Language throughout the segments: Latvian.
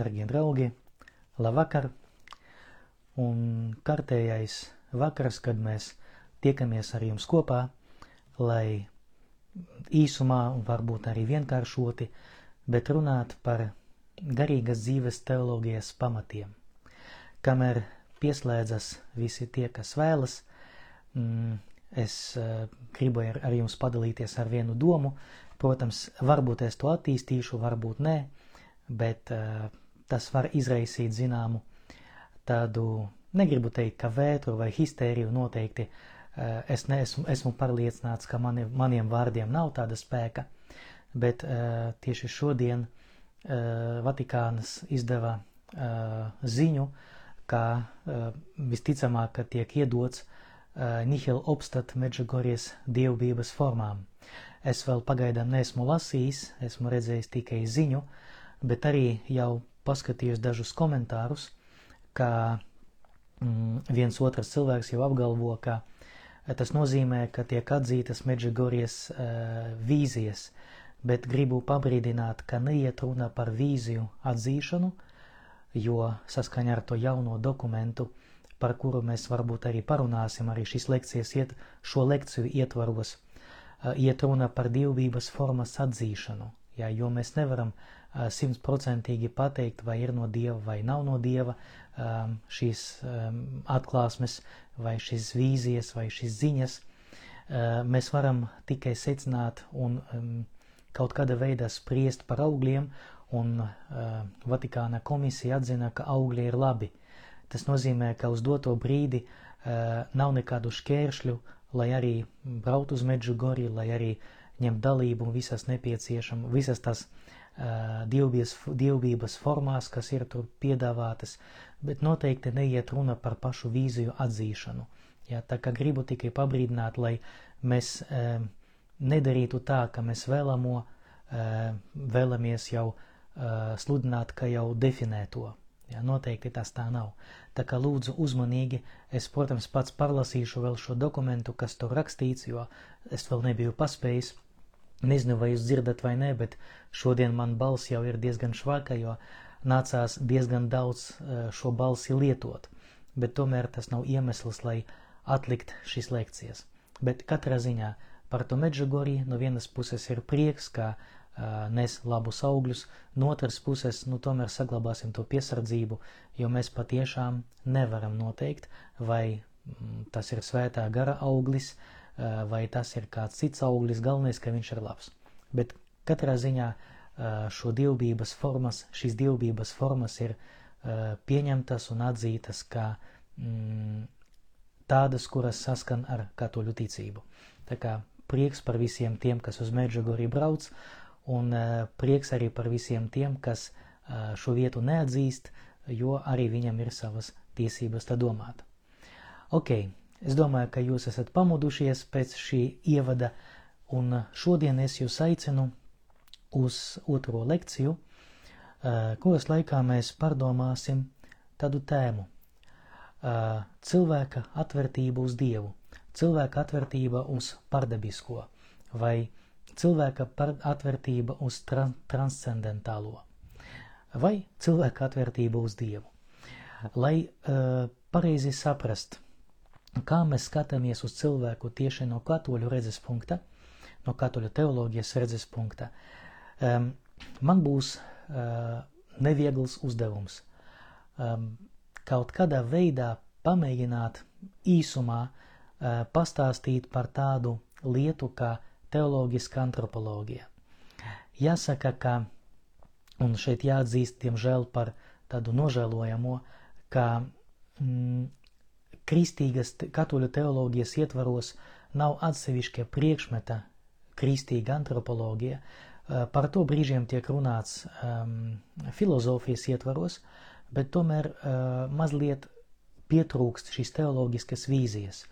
darbie draugi, labvakar! Un kārtējais vakars, kad mēs tiekamies ar jums kopā, lai īsumā varbūt arī vienkāršoti, bet runāt par garīgas dzīves teoloģijas pamatiem. Kamēr pieslēdzas visi tie, kas vēlas, mm, es uh, gribu ar, jums padalīties ar vienu domu. Protams, varbūt es to attīstīšu, varbūt nē, bet uh, tas var izraisīt zināmu tādu, negribu teikt, ka vētru vai histēriju noteikti. Uh, es neesmu esmu pārliecināts, ka mani, maniem vārdiem nav tāda spēka, bet uh, tieši šodien uh, Vatikānas izdeva ziņu, ka visticamāk, ka tiek iedots Nihil obstat Medžugorjes dievbības formām. Es vēl pagaidām neesmu lasījis, esmu redzējis tikai ziņu, bet arī jau paskatījos dažus komentārus, ka mm, viens otrs cilvēks jau apgalvo, ka tas nozīmē, ka tiek atzītas Medžugorjes uh, vīzijas, bet gribu pabrīdināt, ka neiet runa par vīziju atzīšanu, jo saskaņā ar to jauno dokumentu uh, par kuru mēs varbūt arī parunāsim arī šīs lekcijas, iet, šo lekciju ietvaros, iet runa par dievības formas atzīšanu, jā, jo mēs nevaram simtprocentīgi pateikt, vai ir no dieva vai nav no dieva šīs atklāsmes, vai šīs vīzijas, vai šīs ziņas. Mēs varam tikai secināt un kaut kāda veidā spriest par augļiem, un Vatikāna komisija atzina, ka augļi ir labi. Tas nozīmē, ka uz doto brīdi nav nekādu šķēršļu, lai arī braukt uz Medžugorju, lai arī ņemt dalību visas nepieciešamās, visas tās uh, dievbijas, dievbības formās, kas ir tur piedāvātas, bet noteikti neiet runa par pašu vīziju atzīšanu. Ja, tā kā gribu tikai pabrīdināt, lai mēs uh, nedarītu tā, ka mēs vēlamo, uh, vēlamies jau uh, sludināt, ka jau definē to. Ja, noteikti tas tā nav. Tā kā lūdzu uzmanīgi, es, protams, pats parlasīšu vēl šo dokumentu, kas tur rakstīts, jo es vēl nebiju paspējis. Nezinu, vai jūs dzirdat vai nē, bet šodien man balss jau ir diezgan švaka, jo nācās diezgan daudz e, šo balsi lietot. Bet tomēr tas nav iemesls, lai atlikt šīs lekcijas. Bet katrā ziņā par to Medžugorī no vienas puses ir prieks, ka nes labus augļus, no otras puses, nu, tomēr saglabāsim to piesardzību, jo mēs patiešām nevaram noteikt, vai mm, tas ir svētā gara auglis, vai tas ir kāds cits auglis, galvenais, ka viņš ir labs. Bet katrā ziņā šo dievbības formas, šīs dievbības formas ir pieņemtas un atzītas kā mm, tādas, kuras saskan ar katoļu ticību. Tā kā prieks par visiem tiem, kas uz Medžugorī brauc, un prieks arī par visiem tiem, kas šo vietu neatzīst, jo arī viņam ir savas tiesības tā domāt. Ok, es domāju, ka jūs esat pamodušies pēc šī ievada, un šodien es jūs aicinu uz otro lekciju, kuras laikā mēs pārdomāsim tādu tēmu - cilvēka atvērtība uz Dievu, cilvēka atvērtība uz pardabisko vai cilvēka atvērtība uz tra transcendentālo vai cilvēka atvērtība uz Dievu. Lai uh, pareizi saprast, kā mēs skatāmies uz cilvēku tieši no katoļu redzes punkta, no katoļu teoloģijas redzes punkta, um, man būs uh, neviegls uzdevums um, kaut kādā veidā pamēģināt īsumā uh, pastāstīt par tādu lietu kā teoloģiska antropoloģija. Jāsaka, ka, un šeit jāatzīst, diemžēl, par tādu nožēlojamo, ka mm, kristīgas katoļu teoloģijas ietvaros nav atsevišķa priekšmeta kristīga antropoloģija. Eh, par to brīžiem tiek runāts um, filozofijas ietvaros, bet tomēr uh, mazliet pietrūkst šīs teoloģiskas vīzijas.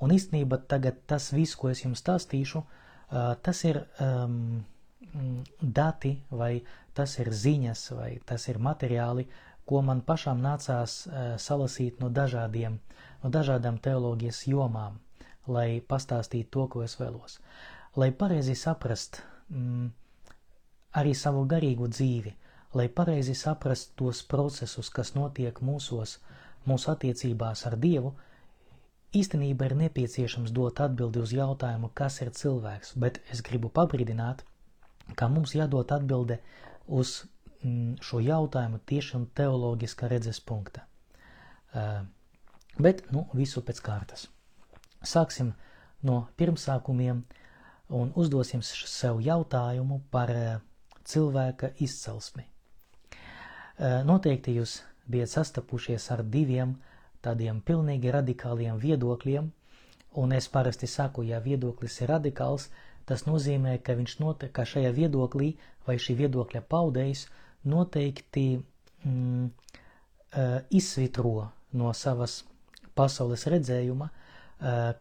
Un īstenībā tagad tas viss, ko es jums stāstīšu, uh, tas ir um, dati vai tas ir ziņas vai tas ir materiāli, ko man pašām nācās uh, salasīt no dažādiem, no dažādām teoloģijas jomām, lai pastāstītu to, ko es vēlos. Lai pareizi saprast mm, arī savu garīgu dzīvi, lai pareizi saprastu tos procesus, kas notiek mūsos, mūsu attiecībās ar Dievu, īstenībā ir nepieciešams dot atbildi uz jautājumu, kas ir cilvēks, bet es gribu pabrīdināt, ka mums jādod atbilde uz šo jautājumu tieši un teoloģiska redzes punkta. Uh, bet, nu, visu pēc kārtas. Sāksim no pirmsākumiem un uzdosim sev jautājumu par uh, cilvēka izcelsmi. Uh, noteikti jūs bijat sastapušies ar diviem tādiem pilnīgi radikāliem viedokļiem, un es parasti saku, ja viedoklis ir radikāls, tas nozīmē, ka viņš note, ka šajā viedoklī vai šī viedokļa paudējs noteikti mm, izsvitro no savas pasaules redzējuma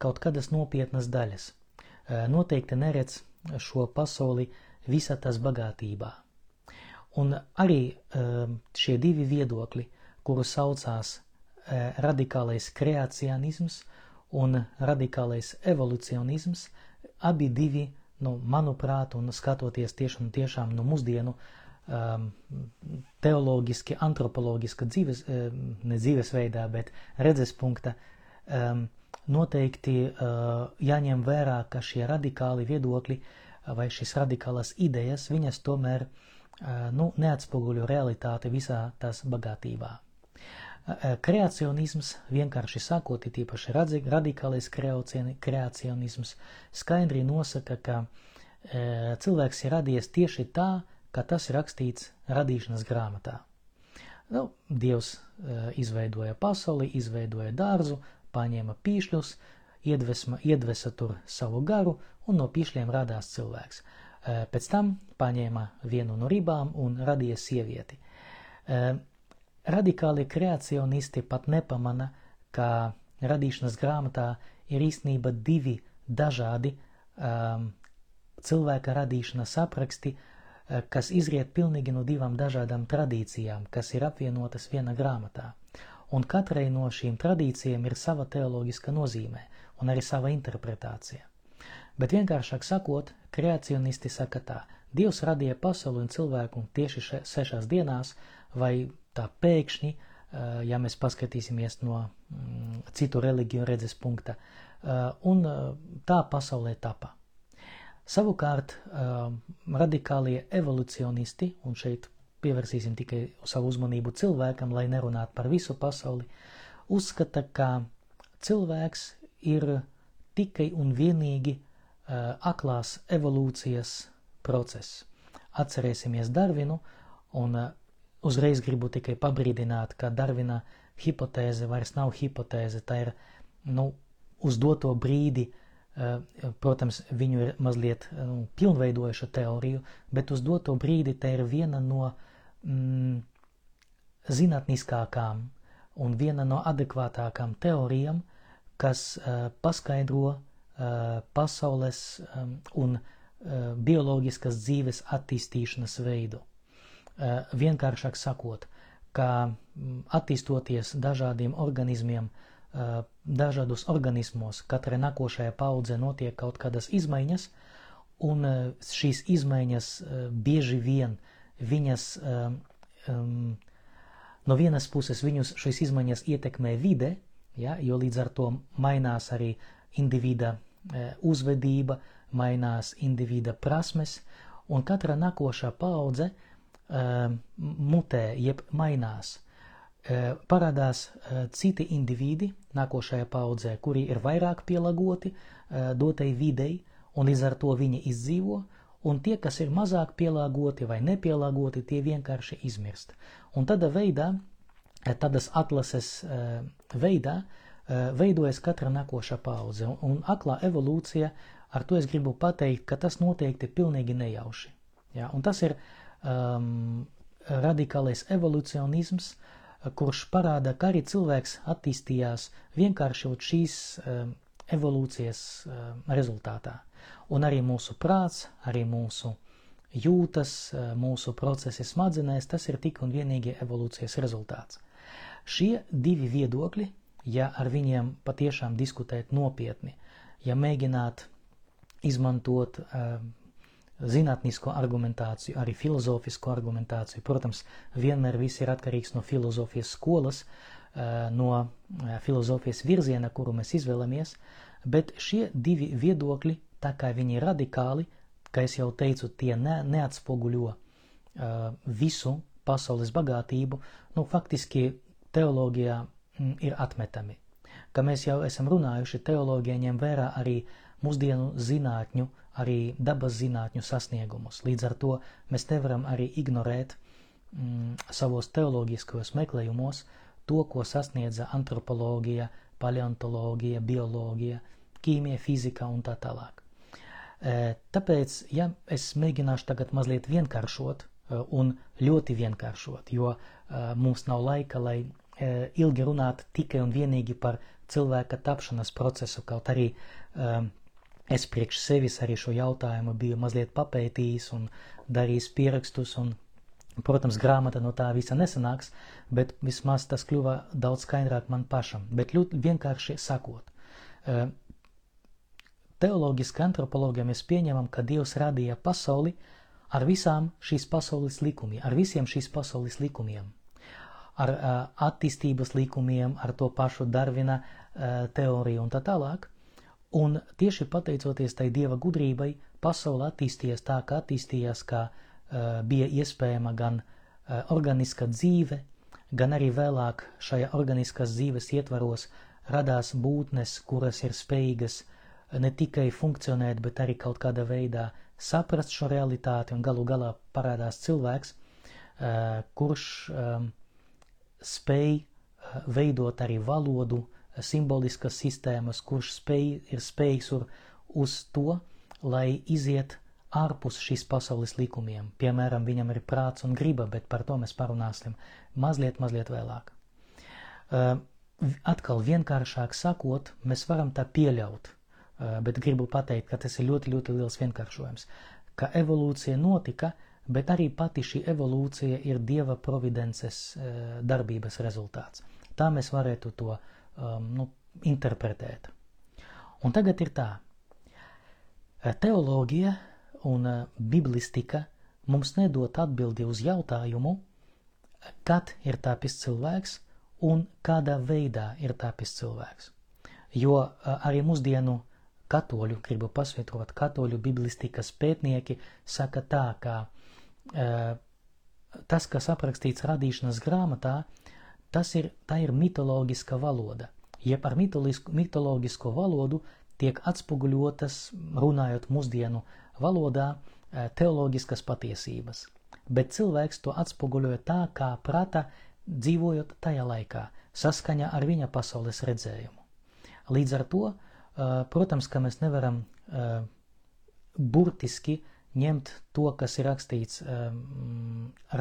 kaut kādas nopietnas daļas. Noteikti neredz šo pasauli visā tās bagātībā. Un arī šie divi viedokļi, kuru saucās radikālais kreacionisms un radikālais evolucionisms, abi divi, nu, manuprāt, un skatoties tieši un tiešām no mūsdienu um, teoloģiski, antropoloģiska dzīves, um, ne dzīvesveidā, bet redzes punkta, um, noteikti uh, jāņem vērā, ka šie radikāli viedokļi vai šīs radikālas idejas, viņas tomēr uh, nu, neatspoguļo realitāti visā tās bagātībā. Kreacionisms, vienkārši sakot, ir tīpaši radikālais kreacionisms, skaidri nosaka, ka cilvēks ir radies tieši tā, kā tas rakstīts radīšanas grāmatā. Nu, Dievs e, izveidoja pasauli, izveidoja dārzu, paņēma pīšļus, iedvesma, iedvesa tur savu garu, un no pīšļiem radās cilvēks. E, pēc tam paņēma vienu no ribām un radīja sievieti. Radikālie kreacionisti pat nepamana, ka radīšanas grāmatā ir īstenībā divi dažādi um, cilvēka radīšanas apraksti, uh, kas izriet pilnīgi no divām dažādām tradīcijām, kas ir apvienotas viena grāmatā. Un katrai no šīm tradīcijām ir sava teoloģiska nozīme un arī sava interpretācija. Bet vienkāršāk sakot, kreacionisti saka tā, Dievs radīja pasauli un cilvēku tieši še, sešās dienās, vai tā pēkšņi, ja mēs paskatīsimies no mm, citu reliģiju redzes punkta, un tā pasaulē tapa. Savukārt radikālie evolucionisti, un šeit pievērsīsim tikai savu uzmanību cilvēkam, lai nerunātu par visu pasauli, uzskata, ka cilvēks ir tikai un vienīgi aklās evolūcijas process. Atcerēsimies Darvinu un Uzreiz gribu tikai pabrīdināt, ka Darvina hipotēze vairs nav hipotēze, tā ir nu, uz doto brīdi, eh, protams, viņu ir mazliet nu, pilnveidojuša teoriju, bet uz doto brīdi tā ir viena no mm, zinātniskākām un viena no adekvātākām teorijām, kas uh, paskaidro uh, pasaules um, un uh, bioloģiskas dzīves attīstīšanas veidu. Eh, vienkāršāk sakot, ka mm, attīstoties dažādiem organismiem, eh, dažādos organismos, katrai nākošajai paudzē notiek kaut kādas izmaiņas, un šīs izmaiņas bieži vien viņas um, no vienas puses viņus šīs izmaiņas ietekmē vide, ja, jo līdz ar to mainās arī individa uzvedība, mainās individa prasmes, un katra nākošā paudze uh, mutē, jeb mainās. Parādās citi individi nākošajā paudzē, kuri ir vairāk pielāgoti dotai videi, un līdz ar to viņi izdzīvo, un tie, kas ir mazāk pielāgoti vai nepielāgoti, tie vienkārši izmirst. Un tādā veidā, tādas atlases veidā, veidojas katra nākošā paudze, un aklā evolūcija, ar to es gribu pateikt, ka tas noteikti pilnīgi nejauši. Ja? Un tas ir uh, um, radikālais evolucionisms, kurš parāda, ka arī cilvēks attīstījās vienkārši šīs um, evolūcijas um, rezultātā. Un arī mūsu prāts, arī mūsu jūtas, uh, mūsu procesi smadzenēs, tas ir tik un vienīgi evolūcijas rezultāts. Šie divi viedokļi, ja ar viņiem patiešām diskutēt nopietni, ja mēģināt izmantot zinātnisko argumentāciju, arī filozofisko argumentāciju. Protams, vienmēr viss ir atkarīgs no filozofijas skolas, no filozofijas virziena, kuru mēs izvēlamies, bet šie divi viedokļi, tā kā viņi ir radikāli, kā es jau teicu, tie ne, neatspoguļo visu pasaules bagātību, nu, faktiski teoloģijā mm, ir atmetami. Kā mēs jau esam runājuši, teoloģija ņem vērā arī mūsdienu zinātņu, arī dabas zinātņu sasniegumus. Līdz ar to mēs nevaram arī ignorēt mm, savos teoloģiskajos meklējumos to, ko sasniedza antropoloģija, paleontoloģija, bioloģija, ķīmija, fizika un tā tālāk. E, tāpēc, ja es mēģināšu tagad mazliet vienkāršot e, un ļoti vienkāršot, jo e, mums nav laika, lai ilgi runātu tikai un vienīgi par cilvēka tapšanas procesu, kaut arī es priekš sevis arī šo jautājumu biju mazliet papētījis un darījis pierakstus, un, protams, grāmata no tā visa nesanāks, bet vismaz tas kļuva daudz skaidrāk man pašam. Bet ļoti vienkārši sakot, teoloģiski antropologiem mēs pieņemam, ka Dievs radīja pasauli ar visām šīs pasaules likumiem, ar visiem šīs pasaules likumiem, ar uh, attīstības likumiem, ar to pašu Darvina uh, teoriju un tā tālāk. Un tieši pateicoties tai Dieva gudrībai, pasaule attīstījās tā, kā attīstījās, kā uh, bija iespējama gan uh, organiska dzīve, gan arī vēlāk šajā organiskas dzīves ietvaros radās būtnes, kuras ir spējīgas uh, ne tikai funkcionēt, bet arī kaut kādā veidā saprast šo realitāti, un galu galā parādās cilvēks, uh, kurš um, spēj veidot arī valodu, simboliskas sistēmas, kurš spēj, ir spējīgs uz to, lai iziet ārpus šīs pasaules likumiem. Piemēram, viņam ir prāts un griba, bet par to mēs parunāsim mazliet, mazliet vēlāk. Uh, atkal vienkāršāk sakot, mēs varam tā pieļaut, Eh, bet gribu pateikt, ka tas ir ļoti, ļoti liels vienkāršojums, ka evolūcija notika, bet arī pati šī evolūcija ir dieva providences eh, darbības rezultāts. Tā mēs varētu to um, nu, interpretēt. Un tagad ir tā. Teoloģija un biblistika mums nedod atbildi uz jautājumu, kad ir tāpis cilvēks un kādā veidā ir tāpis cilvēks. Jo arī mūsdienu uh, katoļu, gribu pasvietot, katoļu biblistikas pētnieki saka tā, ka uh, tas, kas aprakstīts radīšanas grāmatā, tas ir, tā ir mitoloģiska valoda. Jeb ar mitoloģisko valodu tiek atspoguļotas, runājot mūsdienu valodā, uh, teoloģiskas patiesības. Bet cilvēks to atspoguļoja tā, kā prata, dzīvojot tajā laikā, saskaņā ar viņa pasaules redzējumu. Līdz ar to uh, Protams, ka mēs nevaram burtiski ņemt to, kas ir rakstīts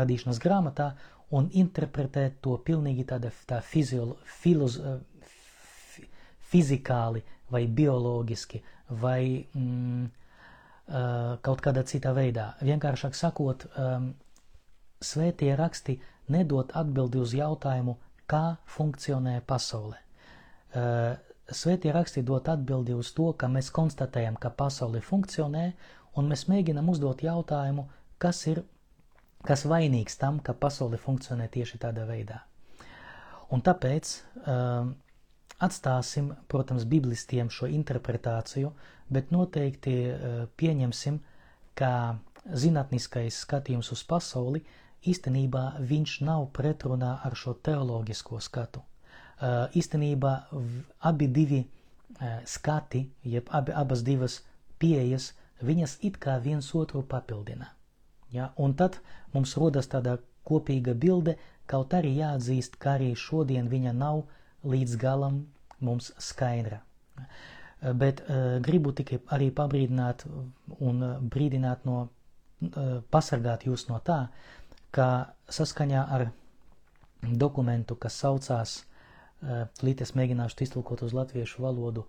radīšanas grāmatā, un interpretēt to pilnīgi tāda tā fiziolo, filoz, fizikāli vai bioloģiski vai mm, kaut kādā citā veidā. Vienkāršāk sakot, svētie raksti nedod atbildi uz jautājumu, kā funkcionē pasaule. Svētie raksti dod atbildi uz to, ka mēs konstatējam, ka pasaule funkcionē, un mēs mēģinam uzdot jautājumu, kas ir, kas vainīgs tam, ka pasaule funkcionē tieši tādā veidā. Un tāpēc uh, atstāsim, protams, biblistiem šo interpretāciju, bet noteikti uh, pieņemsim, ka zinātniskais skatījums uz pasauli īstenībā viņš nav pretrunā ar šo teoloģisko skatu īstenībā abi divi skati, jeb abi, abas divas pieejas, viņas it kā viens otru papildina. Ja? Un tad mums rodas tāda kopīga bilde, kaut arī jāatzīst, ka arī šodien viņa nav līdz galam mums skaidra. Bet uh, gribu tikai arī pabrīdināt un brīdināt no, uh, pasargāt jūs no tā, ka saskaņā ar dokumentu, kas saucās Tūlīt es mēģināšu iztulkot uz latviešu valodu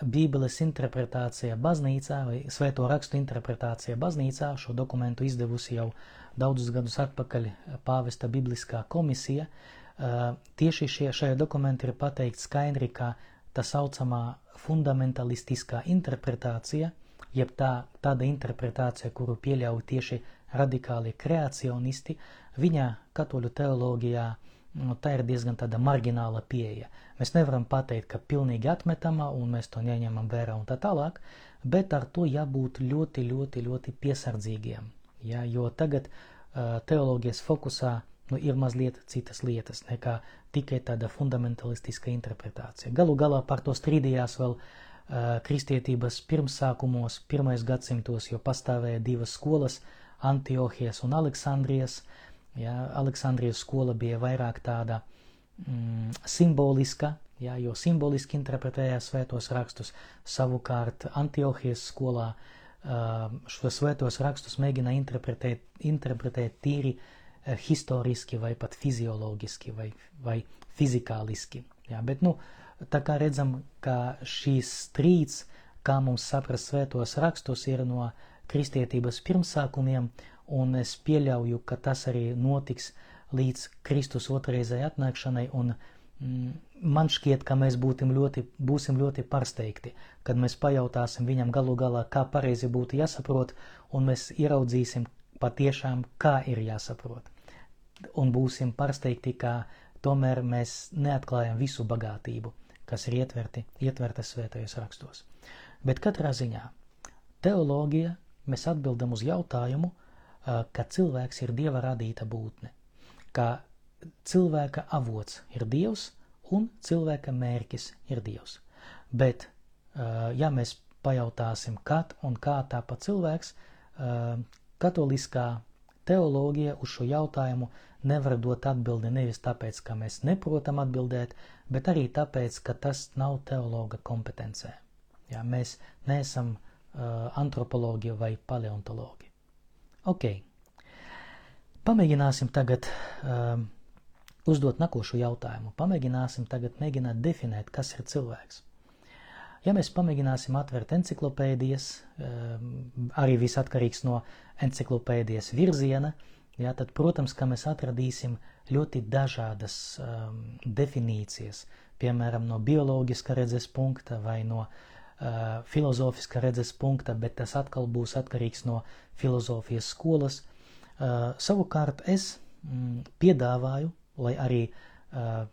Bībeles interpretācija baznīcā vai svēto rakstu interpretācija baznīcā. Šo dokumentu izdevusi jau daudzus gadus atpakaļ pāvesta bibliskā komisija. Tieši šie, šajā dokumentā ir pateikts skaidri, ka tā saucamā fundamentalistiskā interpretācija jeb tā, tāda interpretācija, kuru pieļauj tieši radikāli kreacionisti, viņa katoļu teoloģijā nu, tā ir diezgan tāda margināla pieeja. Mēs nevaram pateikt, ka pilnīgi atmetama un mēs to neņemam vērā un tā tālāk, bet ar to jābūt ļoti, ļoti, ļoti piesardzīgiem. Ja, jo tagad uh, teoloģijas fokusā nu, ir mazliet citas lietas nekā tikai tāda fundamentalistiska interpretācija. Galu galā par to strīdījās vēl uh, kristietības pirmsākumos, pirmais gadsimtos, jo pastāvēja divas skolas - Antiohijas un Aleksandrijas. Ja, Aleksandrijas skola bija vairāk tāda mm, simboliska, ja, jo simboliski interpretēja svētos rakstus. Savukārt Antiohijas skolā uh, šos svētos rakstus mēģina interpretēt, interpretēt tīri uh, historiski vai pat fizioloģiski vai, vai fizikāliski. Jā, bet, nu, tā kā redzam, ka šīs strīds, kā mums saprast svētos rakstus, ir no kristietības pirmsākumiem, un es pieļauju, ka tas arī notiks līdz Kristus otrreizai atnākšanai, un mm, man šķiet, ka mēs ļoti, būsim ļoti pārsteigti, kad mēs pajautāsim viņam galu galā, kā pareizi būtu jāsaprot, un mēs ieraudzīsim patiešām, kā ir jāsaprot un būsim pārsteigti, ka tomēr mēs neatklājam visu bagātību, kas ir ietverti, ietverta svētajos rakstos. Bet katrā ziņā teoloģija mēs atbildam uz jautājumu, ka cilvēks ir dieva radīta būtne, ka cilvēka avots ir dievs un cilvēka mērķis ir dievs. Bet, ja mēs pajautāsim, kad un kā tāpat cilvēks, katoliskā teoloģija uz šo jautājumu nevar dot atbildi nevis tāpēc, ka mēs neprotam atbildēt, bet arī tāpēc, ka tas nav teologa kompetencē. Jā, mēs neesam uh, antropologi vai paleontologi. Ok. Pamēģināsim tagad uh, uzdot nākošo jautājumu. Pamēģināsim tagad mēģināt definēt, kas ir cilvēks. Ja mēs pamēģināsim atvērt enciklopēdijas, uh, arī viss atkarīgs no enciklopēdijas virziena, Ja, tad, protams, ka mēs atradīsim ļoti dažādas um, definīcijas, piemēram, no bioloģiska redzes punkta vai no uh, filozofiska redzes punkta, bet tas atkal būs atkarīgs no filozofijas skolas. Uh, savukārt es mm, piedāvāju, lai arī uh,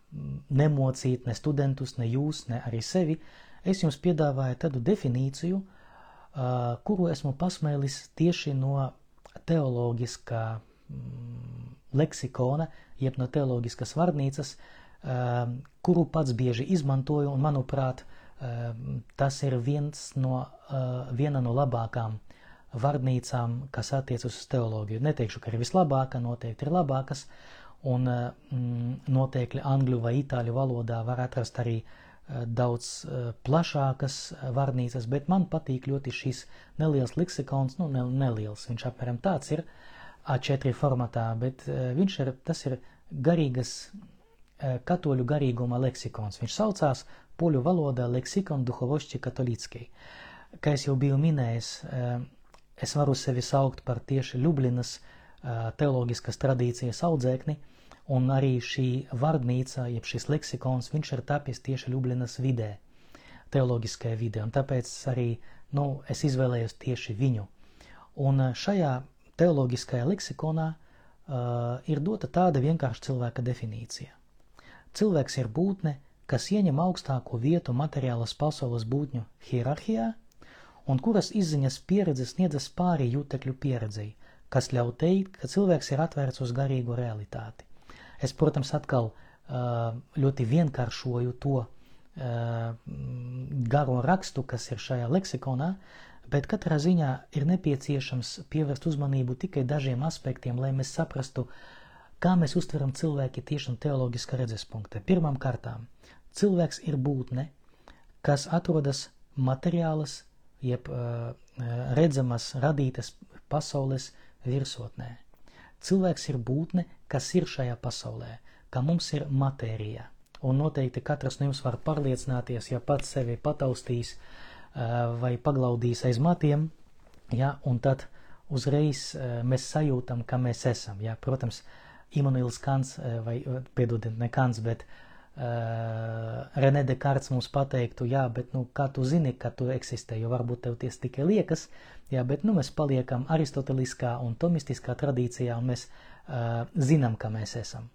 nemocīt ne studentus, ne jūs, ne arī sevi, es jums piedāvāju tādu definīciju, uh, kuru esmu pasmēlis tieši no teoloģiskā Mm, leksikona, jeb no teoloģiskas vārnīcas, kuru pats bieži izmantoju, un manuprāt, um, tas ir viens no, uh, viena no labākām vārnīcām, kas attiecas uz teoloģiju. Neteikšu, ka ir vislabākā, noteikti ir labākas, un uh, mm, noteikti angļu vai itāļu valodā var atrast arī uh, daudz plašākas vārnīcas, bet man patīk ļoti šis neliels leksikons, nu, neliels, viņš apmēram tāds ir, uh, A4 formatā, bet viņš ir, tas ir garīgas, katoļu garīguma leksikons. Viņš saucās poļu valodā leksikon duhovošķi katolīckei. Kā es jau biju minējis, uh, es varu sevi saukt par tieši Ljublinas teoloģiskas tradīcijas audzēkni, un arī šī vārnīca, jeb šis leksikons, viņš ir tapis tieši Ljublinas vidē, teoloģiskajā vidē, un tāpēc arī, nu, es izvēlējos tieši viņu. Un šajā teoloģiskajā leksikonā uh, ir dota tāda vienkārša cilvēka definīcija. Cilvēks ir būtne, kas ieņem augstāko vietu materiālas pasaules būtņu hierarhijā, un kuras izziņas pieredze sniedzas pāri jūtekļu pieredzei, kas ļauj teikt, ka cilvēks ir atvērts uz garīgu realitāti. Es, protams, atkal ļoti vienkāršoju to garo rakstu, kas ir šajā leksikonā, bet katrā ziņā ir nepieciešams pievērst uzmanību tikai dažiem aspektiem, lai mēs saprastu, kā mēs uztveram cilvēki tieši no teoloģiska redzes punkta. Pirmām kārtām, cilvēks ir būtne, kas atrodas materiālas, jeb uh, redzamas, radītas pasaules virsotnē. Cilvēks ir būtne, kas ir šajā pasaulē, ka mums ir matērija. Un noteikti katrs no jums var pārliecināties, ja pats sevi pataustīs uh, vai paglaudīs aiz matiem, ja, un tad uzreiz mēs sajūtam, ka mēs esam. Ja. Protams, Immanuels Kants, vai, piedodiet, ne Kants, bet Renē Dekārts mums pateiktu, jā, bet nu, kā tu zini, ka tu eksistē, jo varbūt tev ties tikai liekas, jā, bet nu, mēs paliekam aristoteliskā un tomistiskā tradīcijā un mēs uh, zinām, ka mēs esam.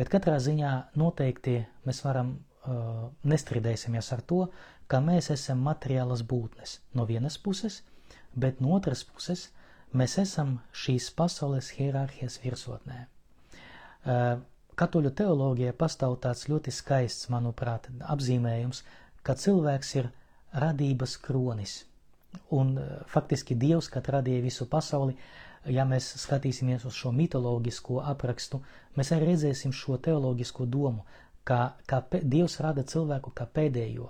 Bet katrā ziņā noteikti mēs varam uh, nestrīdēsimies ar to, ka mēs esam materiālas būtnes no vienas puses, bet no otras puses mēs esam šīs pasaules hierarhijas virsotnē. Uh, Katoļu teoloģijā pastāv tāds ļoti skaists, manuprāt, apzīmējums, ka cilvēks ir radības kronis. Un e, faktiski Dievs, kad radīja visu pasauli, ja mēs skatīsimies uz šo mitoloģisko aprakstu, mēs arī redzēsim šo teoloģisko domu, ka, ka Dievs rada cilvēku kā pēdējo.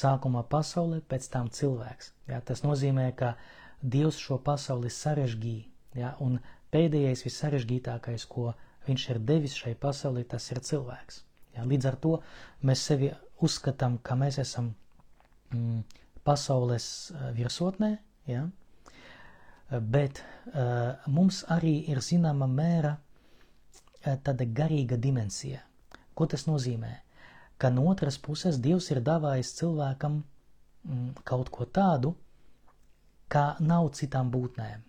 Sākumā pasaule, pēc tam cilvēks. Ja, tas nozīmē, ka Dievs šo pasauli sarežģīja, ja, un pēdējais visarežģītākais, ko viņš ir devis šai pasaulē, tas ir cilvēks. Ja, līdz ar to mēs sevi uzskatām, ka mēs esam mm, pasaules virsotnē, ja, bet uh, mums arī ir zināma mēra uh, tāda garīga dimensija. Ko tas nozīmē? Ka no otras puses Dievs ir dāvājis cilvēkam mm, kaut ko tādu, kā nav citām būtnēm.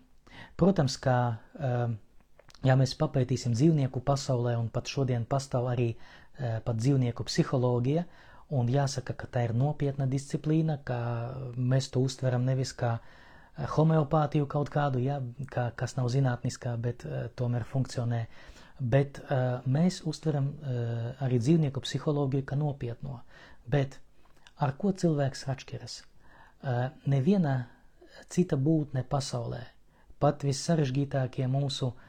Protams, ka uh, Ja mēs papētīsim dzīvnieku pasaulē, un pat šodien pastāv arī e, pat dzīvnieku psiholoģija, un jāsaka, ka tā ir nopietna disciplīna, ka mēs to uztveram nevis kā e, homeopātiju kaut kādu, ja, kā, kas nav zinātniskā, bet uh, tomēr funkcionē. Bet uh, mēs uztveram uh, arī dzīvnieku psiholoģiju kā nopietno. Bet ar ko cilvēks atšķiras? Uh, neviena cita būtne pasaulē, pat vissarežģītākie mūsu uh,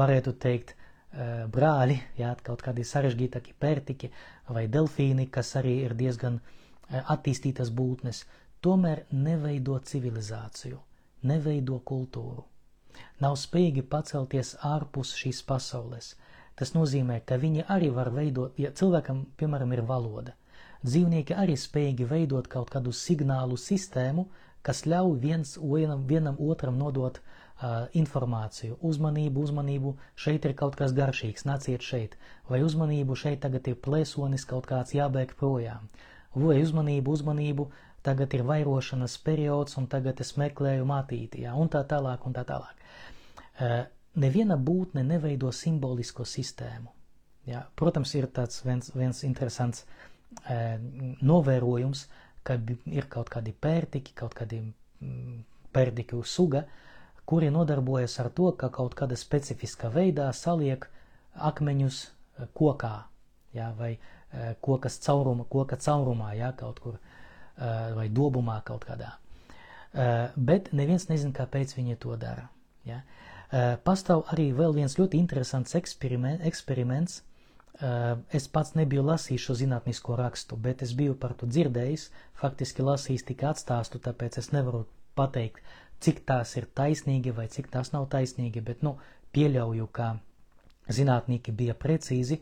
varētu teikt, brāļi, jā, kaut kādi sarežģītāki pērtiķi vai delfīni, kas arī ir diezgan attīstītas būtnes, tomēr neveido civilizāciju, neveido kultūru. Nav spējīgi pacelties ārpus šīs pasaules. Tas nozīmē, ka viņi arī var veidot, ja cilvēkam, piemēram, ir valoda, dzīvnieki arī spējīgi veidot kaut kādu signālu sistēmu, kas ļauj viens vienam, vienam otram nodot informāciju, uzmanību, uzmanību, šeit ir kaut kas garšīgs, nāciet šeit, vai uzmanību, šeit tagad ir plēsonis kaut kāds jābēg projām, vai uzmanību, uzmanību, tagad ir vairošanas periods un tagad es meklēju matīti, jā, un tā tālāk, un tā tālāk. Neviena būtne neveido simbolisko sistēmu. Jā. Protams, ir tāds viens, viens interesants novērojums, ka ir kaut kādi pērtiki, kaut kādi pērtiku suga, uh, kuri nodarbojas ar to, ka kaut kāda specifiska veidā saliek akmeņus eh, kokā, jā, vai eh, kokas cauruma, koka caurumā, jā, kaut kur, eh, vai dobumā kaut kādā. Bet neviens nezin, kāpēc viņi to dara. Ja? Pastāv arī vēl viens ļoti interesants eksperiment, eksperiments. Es pats nebiju lasījis šo zinātnisko rakstu, bet es biju par to dzirdējis, faktiski lasījis tikai atstāstu, tāpēc es nevaru pateikt, cik tās ir taisnīgi vai cik tās nav taisnīgi, bet, nu, pieļauju, ka zinātnieki bija precīzi,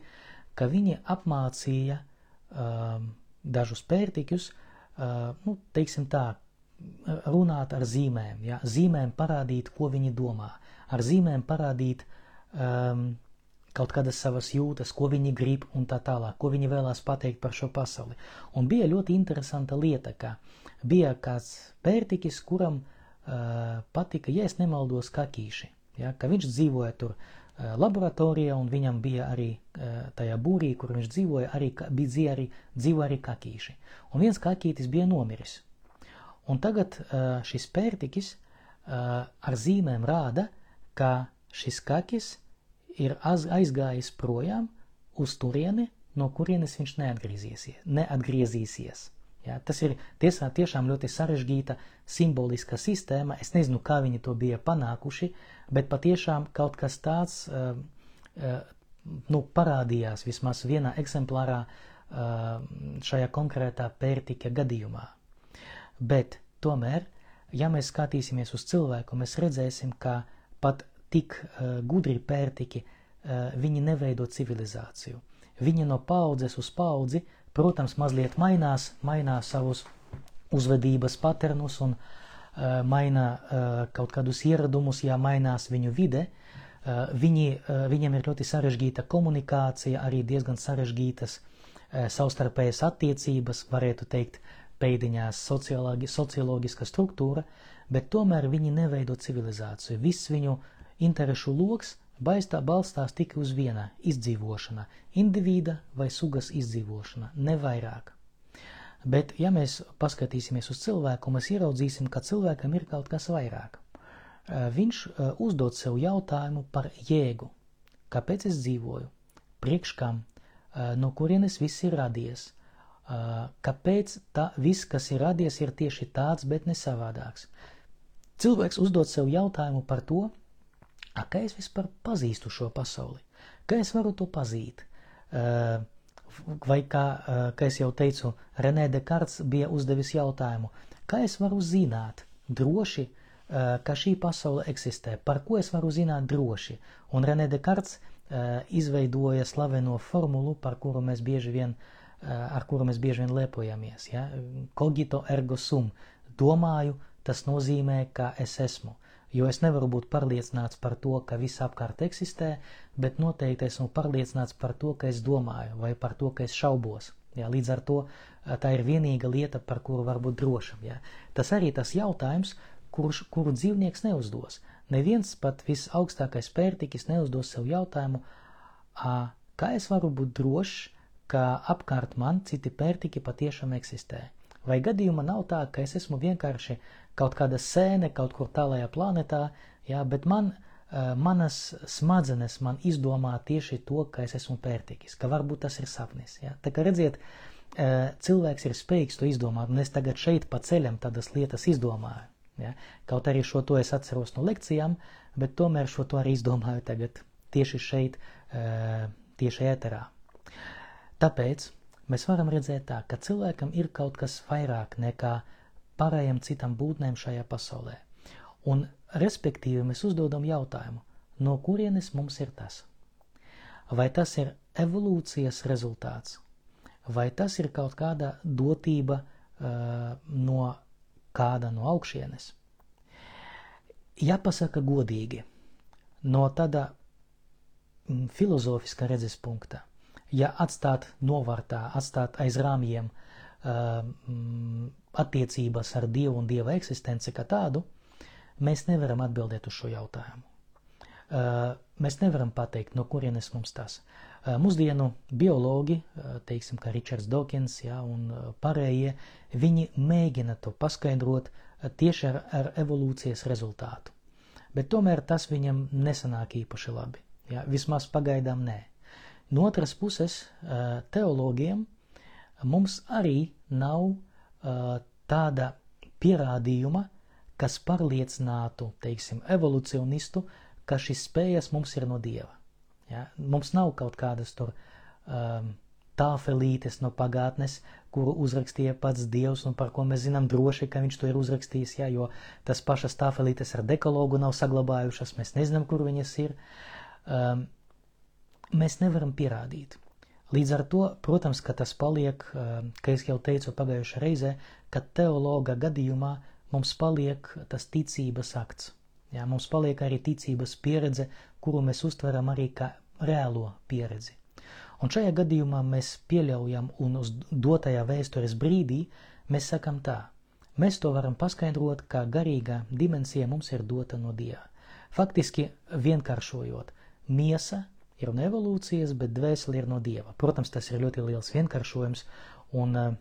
ka viņi apmācīja um, dažus pērtiķus, uh, nu, teiksim tā, runāt ar zīmēm, ja? zīmēm parādīt, ko viņi domā, ar zīmēm parādīt um, kaut kādas savas jūtas, ko viņi grib un tā tālāk, ko viņi vēlās pateikt par šo pasauli. Un bija ļoti interesanta lieta, ka bija kāds pērtiķis, kuram uh, patika, ja es nemaldos, kakīši. Ja, ka viņš dzīvoja tur laboratorijā, un viņam bija arī tajā būrī, kur viņš dzīvoja, arī, bija arī, dzīvo arī kakīši. Un viens kakītis bija nomiris. Un tagad šis pērtikis ar zīmēm rāda, ka šis kakis ir aizgājis projām uz turieni, no kurienes viņš neatgriezīsies. neatgriezīsies. Ja, tas ir tiesā, tiešām ļoti sarežģīta simboliska sistēma. Es nezinu, kā viņi to bija panākuši, bet patiešām kaut kas tāds uh, uh, nu, parādījās vismaz vienā eksemplārā uh, šajā konkrētā pērtika gadījumā. Bet tomēr, ja mēs skatīsimies uz cilvēku, mēs redzēsim, ka pat tik uh, gudri pērtiki uh, viņi neveido civilizāciju. Viņi no paudzes uz paudzi uh, protams, mazliet mainās, mainās savus uzvedības paternus un uh, maina uh, kaut kādus ieradumus, ja mainās viņu vide, viņi, viņiem ir ļoti sarežģīta komunikācija, arī diezgan sarežģītas savstarpējas attiecības, varētu teikt, pēdiņās socioloģiska struktūra, bet tomēr viņi neveido civilizāciju. Viss viņu interešu loks baistā balstās tikai uz viena izdzīvošana, individa vai sugas izdzīvošana, ne vairāk. Bet, ja mēs paskatīsimies uz cilvēku, mēs ieraudzīsim, ka cilvēkam ir kaut kas vairāk. Viņš uzdod sev jautājumu par jēgu. Kāpēc es dzīvoju? Priekš kam? No kurienes viss ir radies? Kāpēc tā viss, kas ir radies, ir tieši tāds, bet ne savādāks? Cilvēks uzdod sev jautājumu par to, kā es vispār pazīstu šo pasauli, kā es varu to pazīt. Uh, vai kā, kā es jau teicu, Renē Dekarts bija uzdevis jautājumu, kā es varu zināt droši, ka šī pasaule eksistē, par ko es varu zināt droši. Un Renē Dekarts izveidoja slaveno formulu, par kuru mēs bieži vien, ar kuru mēs bieži vien lepojamies. Ja? Cogito ergo sum. Domāju, tas nozīmē, ka es esmu. Jo es nevaru būt pārliecināts par to, ka viss apkārt eksistē, bet noteikti esmu pārliecināts par to, ka es domāju, vai par to, ka es šaubos. Jā, līdz ar to tā ir vienīga lieta, par kuru var būt drošam. Jā. Tas arī tas jautājums, kurš, kuru dzīvnieks neuzdos. Neviens pat visaugstākais pērtikis neuzdos sev jautājumu, kā es varu būt drošs, ka apkārt man citi pērtiki patiešām eksistē. Vai gadījumā nav tā, ka es esmu vienkārši kaut kāda sēne kaut kur tālajā planētā, jā, bet man, manas smadzenes man izdomā tieši to, ka es esmu pērtīgis, ka varbūt tas ir sapnis. Jā. Tā kā redziet, cilvēks ir spējīgs to izdomāt, un es tagad šeit pa ceļam tādas lietas izdomāju. Ja? Kaut arī šo to es atceros no lekcijām, bet tomēr šo to arī izdomāju tagad tieši šeit, tieši ēterā. Tāpēc mēs varam redzēt tā, ka cilvēkam ir kaut kas vairāk nekā pārējiem citam būtnēm šajā pasaulē. Un, respektīvi, mēs uzdodam jautājumu, no kurienes mums ir tas? Vai tas ir evolūcijas rezultāts, vai tas ir kaut kāda dotība uh, no kāda no augšienes? Jāpasaka godīgi, no tāda filozofiska redzes punkta – ja atstāt novārtā, atstāt aiz rāmjiem uh, attiecības ar Dievu un Dieva eksistenci kā tādu, mēs nevaram atbildēt uz šo jautājumu. Uh, mēs nevaram pateikt, no kurienes mums tas. Uh, mūsdienu biologi, uh, teiksim, kā Ričards Dawkins ja, un pārējie, viņi mēģina to paskaidrot tieši ar, ar evolūcijas rezultātu. Bet tomēr tas viņam nesanāk īpaši labi. Ja, vismaz pagaidām nē. No otras puses, teologiem mums arī nav tāda pierādījuma, kas pārliecinātu, teiksim, evolūcionistu, ka šis spējas mums ir no Dieva. Ja? Mums nav kaut kādas tur um, tāfelītes no pagātnes, kuru uzrakstīja pats Dievs un par ko mēs zinām droši, ka viņš to ir uzrakstījis, ja? jo tas pašas tāfelītes ar dekalogu nav saglabājušas, mēs nezinām, kur viņas ir. Um, mēs nevaram pierādīt. Līdz ar to, protams, ka tas paliek, kā es jau teicu pagājušajā reizē, ka teologa gadījumā mums paliek tas ticības akts. Jā, mums paliek arī ticības pieredze, kuru mēs uztveram arī kā reālo pieredzi. Un šajā gadījumā mēs pieļaujam un uz dotajā vēstures brīdī mēs sakam tā. Mēs to varam paskaidrot, kā garīgā dimensija mums ir dota no Dieva. Faktiski vienkāršojot, miesa ir no evolūcijas, bet dvēseli ir no dieva. Protams, tas ir ļoti liels vienkāršojums, un uh,